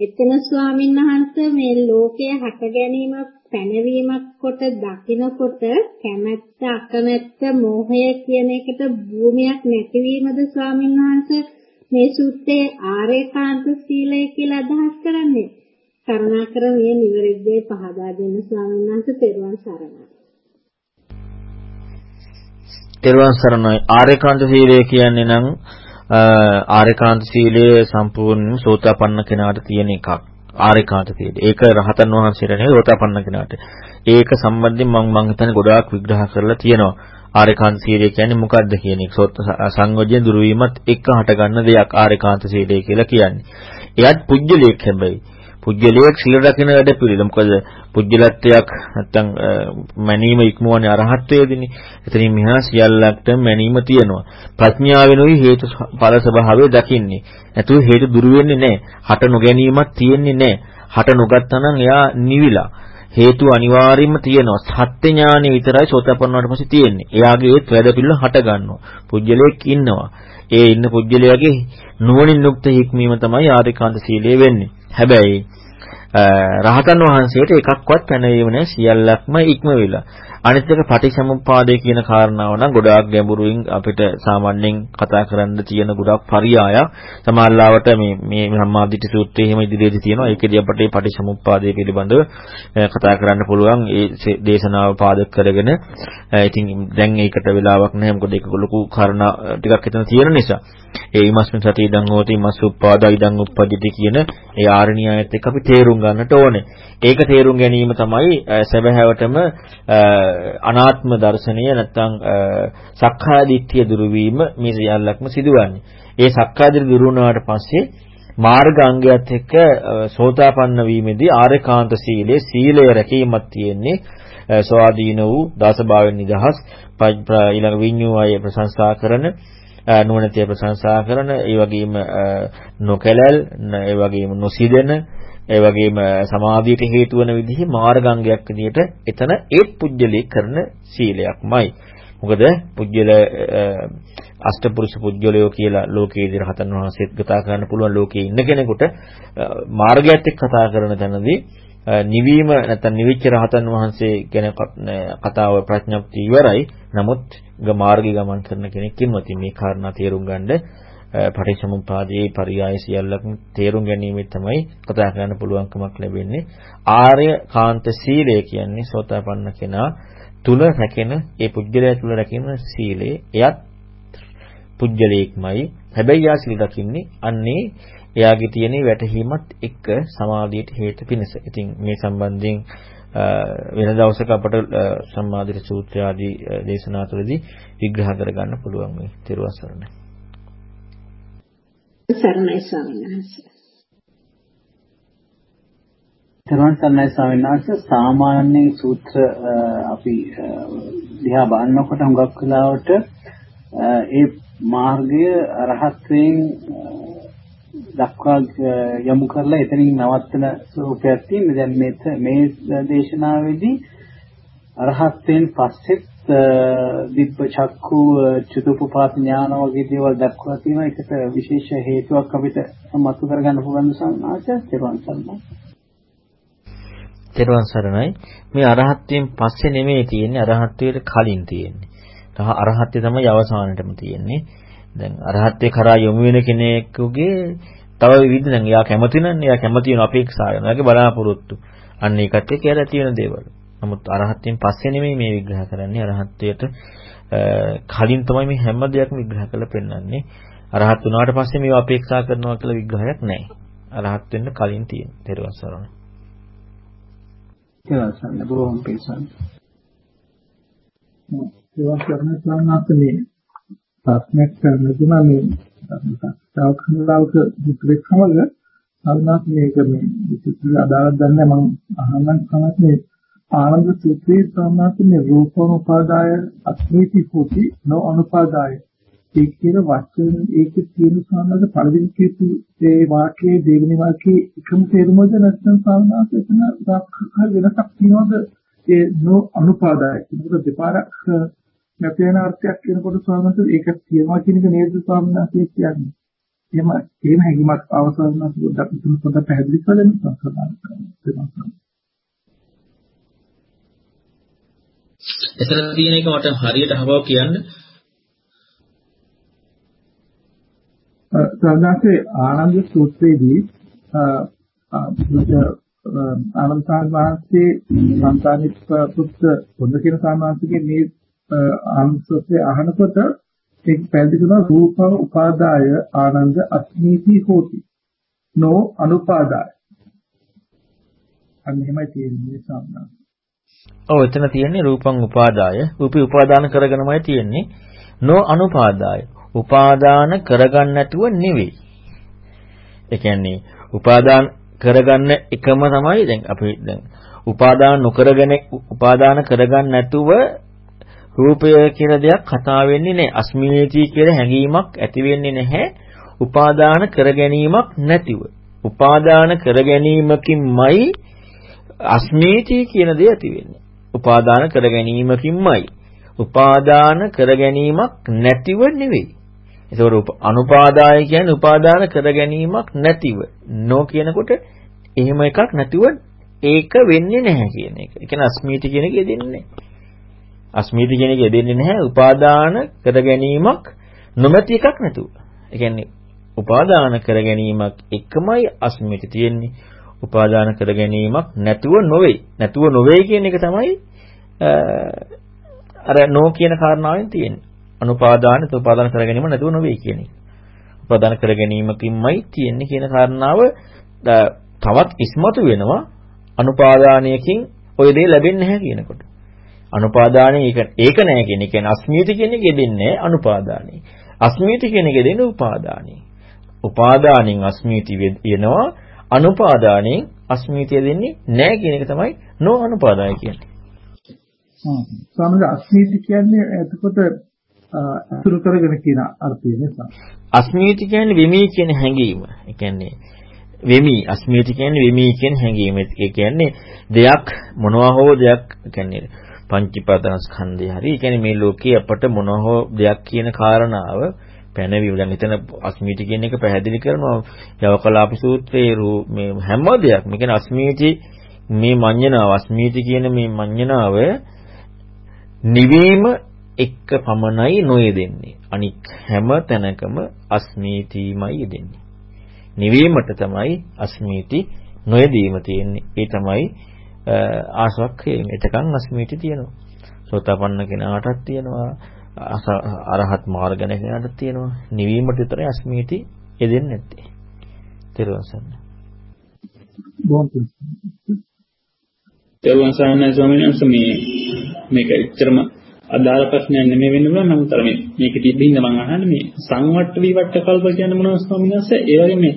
එතන ස්වාමීන් වහන්සේ මේ ලෝකය හට ගැනීම පැනවීමක් කොට දකිනකොට කැමැත්ත අකමැත්ත මෝහය කියන එකට භූමියක් නැතිවීමද ස්වාමීන් වහන්සේ මේ සූත්‍රයේ ආරේකාන්ත සීලය කියලා අදහස් කරන්නේ. කරුණාකර මේ නිවැරදිව පහදා දෙන්න ස්වාමීන් වහන්සේ තෙරුවන් සරණයි. තෙරුවන් සරණයි. ආරේකාන්ත සීලය කියන්නේ නම් ආරේකාන්ත සීලය සම්පූර්ණ සෝතාපන්න කෙනාට තියෙන එකක්. ආරේකාන්ත සීලය. ඒක රහතන් වහන්සේට නෙවෙයි සෝතාපන්න කෙනාට. ඒක සම්බන්ධයෙන් මම මම හිතන්නේ ගොඩාක් විග්‍රහ කරලා තියෙනවා. ආරේකාන්ත සීලය කියන්නේ මොකක්ද කියන එක. සොත් සංයෝජන දුරු වීමත් එක්ක හටගන්න දෙයක් ආරේකාන්ත සීලය කියලා කියන්නේ. එයත් පුජ්‍යලයක් හැබැයි. පුජ්‍යලයක් සීල රකින්න වැඩ පිළිවෙල. මොකද පුජ්‍යලත්වයක් නැත්තම් මැනීම ඉක්මවන්නේ අරහත්ත්වයේදීනේ. එතනින් මෙහා සියල්ලකට මැනීම තියෙනවා. ප්‍රඥාවෙනුයි හේතු ඵල ස්වභාවය දකින්නේ. නැතුව හේතු දුරු වෙන්නේ නැහැ. හට නොගැනීමක් තියෙන්නේ නැහැ. හට නොගත්තා නම් එයා නිවිලා. හේතු අනිවාර්යයෙන්ම තියෙනවා. සත්‍ය ඥානෙ විතරයි සෝතපන්න වුණාට පස්සේ තියෙන්නේ. එයාගේ ඒත් වැඩ පිළිවෙල හට ගන්නවා. පුජ්‍යලයක් ඉන්නවා. ඒ ඉන්න පුජ්‍යලයාගේ නුවණින් යුක්ත හික්මීම තමයි ආරිකාන්ත සීලය වෙන්නේ. හැබැයි රහතන් වහන්සේට එකක්වත් පැනවීම නැහැ සියල්ලක්ම ඉක්ම වෙලා. අනිත් එක පටිසමුප්පාදය කියන කාරණාව නම් ගොඩාක් ගැඹුරින් අපිට සාමාන්‍යයෙන් කතා කරන්න තියෙන ගොඩක් පරියායක්. සමාල්ලාවට මේ මේ සම්මාදිට සූත්‍රයේ එහෙම ඉදිරියේදී තියෙනවා. ඒකෙදී අපිට මේ පටිසමුප්පාදය පිළිබඳව කතා කරන්න පුළුවන්. ඒ දේශනාව පාදක කරගෙන ඉතින් දැන් ඒකට වෙලාවක් නැහැ. මොකද ඒක ලොකු කාරණා ටිකක් එතන තියෙන නිසා. ඒ ීමස්මින් සති ඉදං හෝති මස් උප්පාදා ඉදං උප්පජිති කියන ඒ ආරණ්‍යයත් එක්ක අපි තේරුම් ගන්නට ඕනේ. ඒක තේරුම් ගැනීම තමයි සැබෑවටම අනාත්ම දර්ශනය නැත්නම් සක්කාය දිට්ඨිය දුරු වීම මේ සියල්ලක්ම සිදුවන්නේ. ඒ සක්කාය දිට්ඨිය දුරු වුණාට පස්සේ මාර්ග අංගයත් එක්ක සෝතාපන්න වීමේදී ආරේකාන්ත සීලේ සීලය රැකීමක් තියෙන්නේ සෝආදීන වූ දාසභාවෙන් නිදහස් ඊළඟ විඤ්ඤු අය ප්‍රශංසා කරන නුවණතිය ප්‍රශංසා කරන ඒ වගේම නොකැලල් ඒ වගේම නොසිදෙන ඒ වගේම සමාධියට හේතු වන විදිහේ මාර්ගාංගයක් විදිහට එතන ඒ පුජ්‍යලී කරන සීලයක්මයි. මොකද පුජ්‍යල අෂ්ටපුරුෂ පුජ්‍යලයෝ කියලා ලෝකයේ ඉදිරිය හතන් වහන්සේත් කතා කරන්න පුළුවන් ලෝකයේ ඉන්න කෙනෙකුට මාර්ගයත් එක්ක කතා කරන තැනදී නිවීම නැත්නම් නිවිච්ච රහතන් වහන්සේ ගැන කතාව ප්‍රඥප්ති ඉවරයි. නමුත් මාර්ගී ගමන් කරන කෙනෙක් ඉන්නවා. ඉතින් මේ කාරණා තේරුම් ගන්න පටිච්චසමුප්පාදයේ පරියාය සියල්ලක්ම තේරුම් ගැනීමෙන් තමයි කතා කරන්න පුළුවන්කමක් ලැබෙන්නේ. ආර්ය කාන්ත සීලය කියන්නේ සෝතාපන්න කෙනා තුල රැකෙන ඒ පුජ්‍යලය තුල රැකෙන සීලය එයත් පුජ්‍යලයක්මයි. හැබැයි යා සීල දකින්නේ අන්නේ එයාගේ තියෙන වැටහීමත් එක්ක සමාධියට හේතු පිණිස. ඉතින් මේ සම්බන්ධයෙන් වෙන දවසක අපට සම්මාදිර සූත්‍ර ආදී දේශනා තුළදී විග්‍රහ කරගන්න පුළුවන් මේ තෙරුවන් සරණයි. සරණයි ස්වාමීන් වහන්සේ. තෙරුවන් සරණයි ස්වාමීන් වහන්සේ සාමාන්‍ය සූත්‍ර අපි දිහා බලනකොට හුඟක් වෙලාවට ඒ මාර්ගය රහත්යෙන් දක්වා යොමු කරලා එතනින් නවත්තන ස්වරූපයක් තියෙනවා. දැන් මේ මේ දේශනාවේදී අරහත්යෙන් පස්සෙත් දිබ්බ චක්කු චතුප්පපාත ඥාන වගේ දේවල් දක්වලා තියෙනවා. ඒකට විශේෂ හේතුවක් අපිට මතු කරගන්න පුළුවන් සම්මාච තෙරුවන් සරණයි. තෙරුවන් සරණයි. මේ අරහත්යෙන් පස්සේ නෙමෙයි තියෙන්නේ අරහත්වයට කලින් තියෙන්නේ. අරහත්ය තමයි අවසානයේටම තියෙන්නේ. දැන් අරහත්ත්වේ කරා යොමු වෙන කෙනෙකුගේ තව විවිධ දැන් එයා කැමති නම් එයා කැමති වෙන අපේක්ෂා කරන එයාගේ බලාපොරොත්තු. අන්න ඒකත් එක්ක එයාලා තියෙන දේවල්. නමුත් අරහත්ත්වෙන් පස්සේ නෙමෙයි මේ විග්‍රහ කරන්නේ අරහත්ත්වයට කලින් තමයි මේ හැම දෙයක්ම විග්‍රහ කරලා පෙන්නන්නේ. අරහත් වුණාට පස්සේ මේව අපේක්ෂා කරනවා කියලා විග්‍රහයක් නැහැ. අරහත් වෙන්න කලින් තියෙන. ඊට පස්සේ තෙරුවන් සරණයි බොහොම පිසන්. ඒවා කරන ස්වාමීන් ප්‍රශ්නයක් කරනවා මේ තව කනලාවක දුක්ලෙක් සමග අල්ලාහ් මේක මේ විශේෂ අදාළක් දන්නේ මම අහන්න කමක් මේ ආනන්ද සූත්‍රයේ සාමාන්‍ය රූපෝපාදාය අස්මීති කුති නො අනුපාදාය ඒ කියන වචන ඒකේ තියෙන සාමාන්‍ය පළවෙනි කියපු ඒ වාක්‍යයේ දෙවෙනි වාක්‍යයේ එකම තේරුමද නැත්නම් සාමාන්‍ය එතන වෙනසක් තියෙනවද ඒ නො අනුපාදාය කියනකොට දෙපාරක් නැති වෙන අර්ථයක් කියනකොට ස්වාමීන් වහන්සේ ඒක තියනවා කියන එක නේද ස්වාමීන් වහන්සේ කියන්නේ. එහෙම එහෙම හැඟීමක් අවසන් පොඩ්ඩක් තුන පොඩ්ඩක් පැහැදිලි කරන්න සම්පූර්ණ කරන්න. එතන තියෙන එක මට හරියට අහවව කියන්න. සාමාන්‍යයෙන් ආනන්ද සූත්‍රයේදී ආනන්ද සාමණේරගේ සංතානික පුත්‍ර පොන්න කියන සාමාන්‍යයෙන් මේ අංශය අහනකොට ඒක පැහැදිලි කරනවා රූපං උපාදාය ආනන්ද අස්මීති හෝති. නෝ අනුපාදාය. අන්න එහෙමයි තියෙන්නේ සාමනා ඔව් එතන තියෙන්නේ රූපං උපාදාය රූපي උපාදාන කරගෙනමයි තියෙන්නේ නෝ අනුපාදාය උපාදාන කරගන්න නැතුව නෙවෙයි ඒ කියන්නේ උපාදාන කරගන්න එකම තමයි දැන් අපි දැන් උපාදාන නොකරගෙන උපාදාන කරගන්න නැතුව රූපය කියලා දෙයක් කතා වෙන්නේ නැහැ. අස්මිනේති කියලා හැඟීමක් ඇති වෙන්නේ නැහැ. උපාදාන කර ගැනීමක් නැතිව. උපාදාන කර ගැනීමකින්මයි අස්මීති කියන දේ ඇති වෙන්නේ. උපාදාන කර ගැනීමකින්මයි. උපාදාන කර ගැනීමක් නැතිව නෙවෙයි. ඒකෝර අනුපාදාය කියන්නේ උපාදාන කර ගැනීමක් නැතිව. නෝ කියනකොට එහෙම එකක් නැතිව ඒක වෙන්නේ නැහැ කියන එක. ඒ කියන්නේ අස්මීති කියන එක යෙදෙන්නේ නැහැ. අස්මීති කියන එක යෙදෙන්නේ නැහැ උපාදාන කර ගැනීමක් නොමැති එකක් නැතුව. ඒ කියන්නේ උපාදාන කර ගැනීමක් එකමයි අස්මීති තියෙන්නේ. උපාදාන කර ගැනීමක් නැතුව නොවේ. නැතුව නොවේ කියන එක තමයි අර නෝ කියන කාරණාවෙන් තියෙන්නේ. අනුපාදාන උපාදාන කර ගැනීම නැතුව නොවේ කියන එක. උපාදාන කර ගැනීමකින්මයි තියෙන්නේ කියන කාරණාව තවත් ඉස්මතු වෙනවා අනුපාදානයකින් ওই දේ ලැබෙන්නේ නැහැ කියනකොට. අනුපාදානෙ ඒක ඒක නෑ කියන එක. කියන්නේ අස්මිති කියන එක දෙන්නේ අනුපාදානෙ. අස්මිති කියන එක දෙන්නේ උපාදානෙ. උපාදානෙන් අස්මිති වෙනවා අනුපාදානෙන් අස්මිතිය දෙන්නේ නෑ කියන එක තමයි නෝ අනුපාදාය කියන්නේ. හ්ම්. සමහර අස්මිති කියන්නේ එතකොට අතුරු කරගෙන කියන අර්ථය නේද? අස්මිති කියන්නේ වෙමි කියන හැඟීම. ඒ කියන්නේ වෙමි අස්මිති කියන්නේ වෙමි කියන හැඟීම. ඒ කියන්නේ දෙයක් මොනවා හෝ දෙයක් කියන්නේ පංචීපාදනස්කන්ධය හරි. ඒ කියන්නේ මේ ලෝකයේ අපට මොන හෝ දෙයක් කියන කාරණාව පැනවීම. දැන් එතන අස්මීති කියන එක පැහැදිලි කරනවා. යවකලාප සූත්‍රයේ මේ හැම දෙයක්. මේ කියන්නේ අස්මීති මේ මඤ්ඤණාව අස්මීති කියන මේ මඤ්ඤණාව නිවීම එක්ක පමණයි නොයෙදෙන්නේ. අනික් හැම තැනකම අස්මීතිමයි යෙදෙන්නේ. නිවීමට තමයි අස්මීති නොයෙදීම තියෙන්නේ. ඒ තමයි ආසවක්ඛේ මෙතකන් අස්මිති තියෙනවා. සෝතාපන්න කෙනාටත් තියෙනවා. අරහත් මාර්ග කෙනාටත් තියෙනවා. නිවීමට විතරයි අස්මිති යෙදෙන්නේ නැත්තේ. තෙරුවන් සරණයි. බොහොම තේරුවන් සාරණයි ස්වාමීන් වහන්සේ මේ මේක එච්චරම අදාළ ප්‍රශ්නයක් නෙමෙයි වෙන්න පුළුවන් නමුත් අර මේ මේක තිබ්බින්ද මම අහන්නේ මේ සංවට්ට විවට්ට කල්ප කියන්නේ මොනවද ස්වාමීන් වහන්සේ ඒ වගේ මේ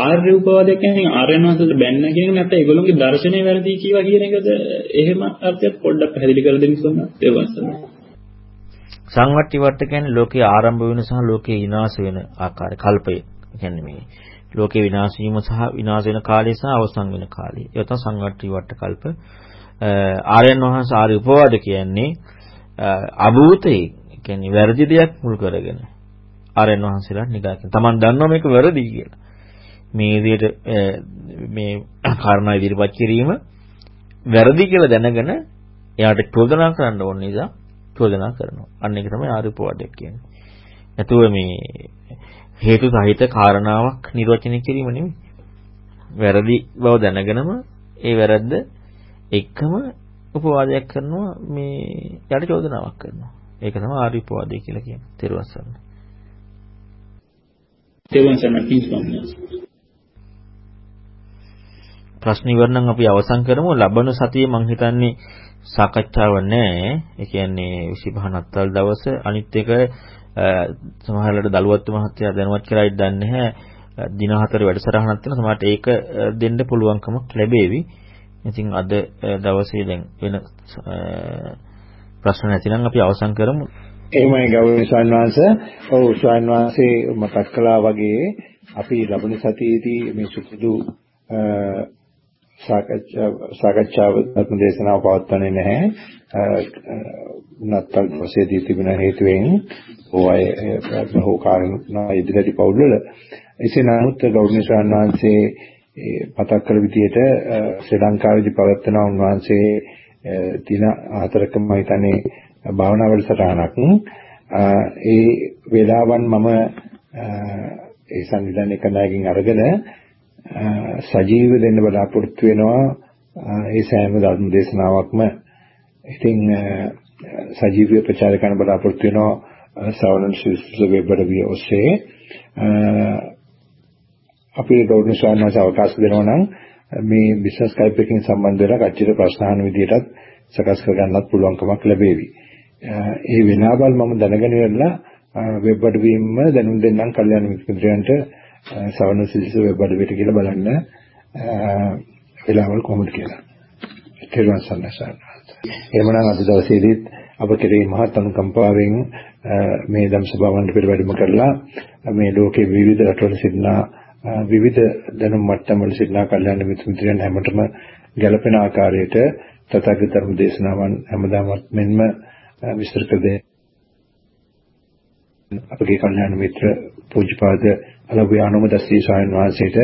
ආර්ය උපවාදයක් කියන්නේ ආර්යයන් වහන්සේට බැන්න කියන එක නැත්නම් ඒගොල්ලෝගේ දර්ශනය වැරදි කියවා කියන එකද එහෙම අර්ථයක් පොඩ්ඩක් පැහැදිලි කරලා දෙන්න ස්වාමීන් වහන්සේ සංවට්ටි වට කියන්නේ ලෝකයේ ආරම්භ වෙන සහ ලෝකයේ විනාශ වෙන ආකාරය කල්පය. කියන්නේ මේ ලෝකේ විනාශ වීම සහ විනාශ වෙන කාලය සහ අවසන් වෙන කාලය. ඒක තමයි සංවට්ටි වට කල්ප. ආර්යයන් වහන්සේ ආර්ය උපවාද කියන්නේ අභූතේ කියන්නේ වැරදි දෙයක් මුල් කරගෙන ආර්යයන් වහන්සේලා නිගා කියන. Taman දන්නවා මේක වැරදි කියලා. මේ විදිහට මේ කාරණා ඉදිරිපත් කිරීම වැරදි කියලා දැනගෙන එයාට චෝදනා කරන්න ඕන නිසා චෝදනා කරනවා. අන්න ඒක තමයි ආර්ය උපවාදයක් කියන්නේ. නැතුව මේ හේතු සහිත කාරණාවක් නිර්වචනය කිරීම නෙමෙයි. වැරදි බව දැනගෙනම ඒ වැරද්ද එක්කම උපවාදයක් කරනවා මේ යට චෝදනාවක් කරනවා. ඒක තමයි ආර්ය උපවාදය කියලා කියන්නේ. තෙරුවන් සරණයි. තෙරුවන් සරණයි ප්‍රශ්න ඉවරනම් අපි අවසන් කරමු. ලබන සතියේ මම හිතන්නේ සාකච්ඡාව නැහැ. ඒ කියන්නේ 25 නත්තල් දවස අනිත් එක සමහරවිට දලුවත් මහත්තයා දැනුවත් කරයිද දන්නේ නැහැ. දින හතර වැඩසටහනක් තියෙනවා. සමහරට ඒක දෙන්න පුළුවන්කමක් ලැබෙවි. ඉතින් අද දවසේ දැන් වෙන ප්‍රශ්න නැතිනම් අපි අවසන් කරමු. එහෙමයි ගෞරවනීය ස්වාමීන් වහන්සේ. ඔව් ස්වාමීන් වහන්සේ මතක් කළා වගේ අපි ලබන සතියේදී මේ සුපුදු සාකච්ඡාව ධර්ම දේශනාව පවත්වන්නේ නැහැ. නත්තල් ප්‍රසේදී තිබෙන හේතුවෙන් ඕය බොහෝ කාරණා ඉදිරියට පවුල්වල එසේ නමුත් ගෞරවනීය ස්වාමීන් වහන්සේ මතක් කළ විදිහට ශ්‍රී ලංකාවේදී පවත්වන උන්වහන්සේ දින හතරකම හිතන්නේ භාවනා වැඩසටහනක් ඒ වේලාවන් මම ඒ සංවිධානය කරන අයගෙන් අරගෙන සජීව දෙන්න බලාපොරොත්තු වෙනවා. ඒ සෑම ධර්ම දේශනාවක්ම. ඉතින් සජීවීව ප්‍රචාර කරන බලාපොරොත්තු වෙනවා සවනන් ශිල්ප වෙබ් අඩවිය ඔස්සේ. අපි ගෞරවනීය ස්වාමීන් වහන්සේ අවකාශ දෙනවා නම් මේ බිස්නස් ස්කයිප් එකකින් සම්බන්ධ වෙලා කච්චිට ප්‍රශ්න අහන විදිහටත් සකස් කර ගන්නත් පුළුවන්කමක් ලැබේවි. ඒ වෙලාවල් මම දැනගෙන ඉවරලා වෙබ් අඩවියෙම දැනුම් දෙන්නම් කල්යාණ මිත්‍රයන්ට. සවන සිල්ස වෙබ් අඩවියට කියලා බලන්න වෙලාවල් කොහොමද කියලා. තේරුවන් සන්නසන්න. එහෙමනම් අද දවසේදීත් අප කෙරෙහි මහත් අනුකම්පාවෙන් මේ ධම් සභාවන් පිළිවෙඩම කරලා මේ ලෝකේ විවිධ රටවල සිටිනා විවිධ දැනුම් මට්ටම් වල සිටිනා කල්යාණ මිත්‍ර මිත්‍රයන් හැමතෙම ගැළපෙන ආකාරයට තථාගත ධර්ම දේශනාවන් හැමදාමත් මෙන්ම විස්තර කර දෙන අපගේ කල්යාණ මිත්‍ර පූජ්‍යපාද අලව්‍ය ආනමදස්සී ස්වාමීන් වහන්සේට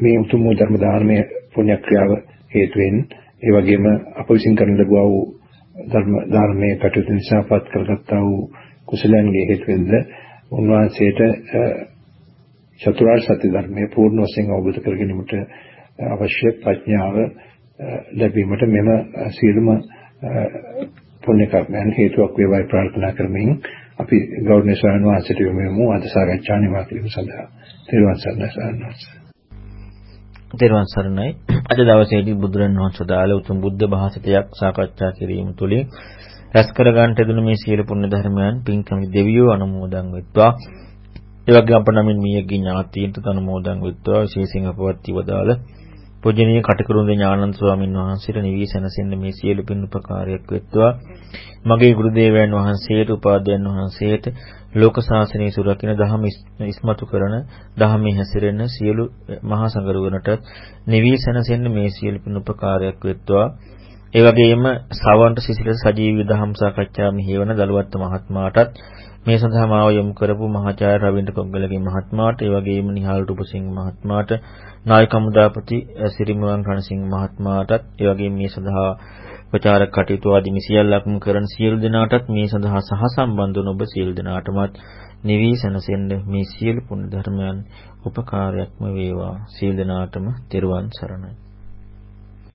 මේ උතුම් ධර්ම දානමය පුණ්‍ය ක්‍රියාව හේතුවෙන් ඒ වගේම අප විසින් කරන ලැබුවා වූ ධර්ම ධර්මයේ කටයුතු නිසා පත් කරගත්තා වූ කුසලයන්ගේ හේතුවෙන්ද උන්වහන්සේට චතුරාර්ය සත්‍ය ධර්මයේ පූර්ණ වශයෙන් අවබෝධ කර ගැනීමට අවශ්‍ය ප්‍රඥාව ලැබීමට මෙම සියලුම පුණ්‍ය කර්මයන් හේතුවක් වේවායි ප්‍රාර්ථනා කරමින් අපි ගෞරවනීය ස්වාමීන් වහන්සේට යොමු අද සාකච්ඡා නිමා කිරීම සඳහා. තෙරුවන් සරණයි තෙරුවන් සරණයි. අද දවසේදී බුදුරන් වහන්සේ දාල උතුම් බුද්ධ භාෂිතයක් සාකච්ඡා කිරීම තුළින් රැස් කර ගන්නට දුන මේ සියලු පුණ්‍ය ධර්මයන් පින්කම් දෙවියෝ අනුමෝදන් වෙත්වා. ඒ වගේම අප නමින් මියගේ ඥාතීන්ට අනුමෝදන් වෙත්වා. විශේෂයෙන් අපවත් ඉවදාල පූජනීය කටකරුණේ ඥානන්ත ස්වාමින් වහන්සේට නිවී සැනසෙන්න මේ සියලු පින් උපකාරයක් වෙත්වා. මගේ ගුරු දේවයන් වහන්සේට උපාධ්‍යයන් වහන්සේට ලෝක ශාසනය සුරකින්න දහම ඉස්මතු කරන දහමේ හැසිරෙන සියලු මහා සංගරුවනට නිවී සැනසෙන්න මේ සියලු පින් උපකාරයක් වෙත්වා. ඒ වගේම සවන්ත සිසිල සජීවී දහම් සාකච්ඡා මෙහෙවන දලුවත් මහත්මයාටත් මේ සඳහා මාව යොමු කරපු මහාචාර්ය රවින්ද්‍ර කොග්ගලගේ මහත්මයාට ඒ වගේම නිහාල් රූපසිංහ මහත්මයාට නායක හමුදාපති සිරිමුවන් රණසිංහ මහත්මයාටත් ඒ වගේම මේ සඳහා ප්‍රචාරක කටයුතු ආදී සියල්ලක්ම කරන සියලු දෙනාටත් මේ සඳහා සහ සම්බන්ධ වන ඔබ සියලු දෙනාටමත් නිවි සනසෙන්න මේ සියලු පුණ්‍ය ධර්මයන් උපකාරයක්ම වේවා. සියලු දෙනාටම තෙරුවන් සරණයි.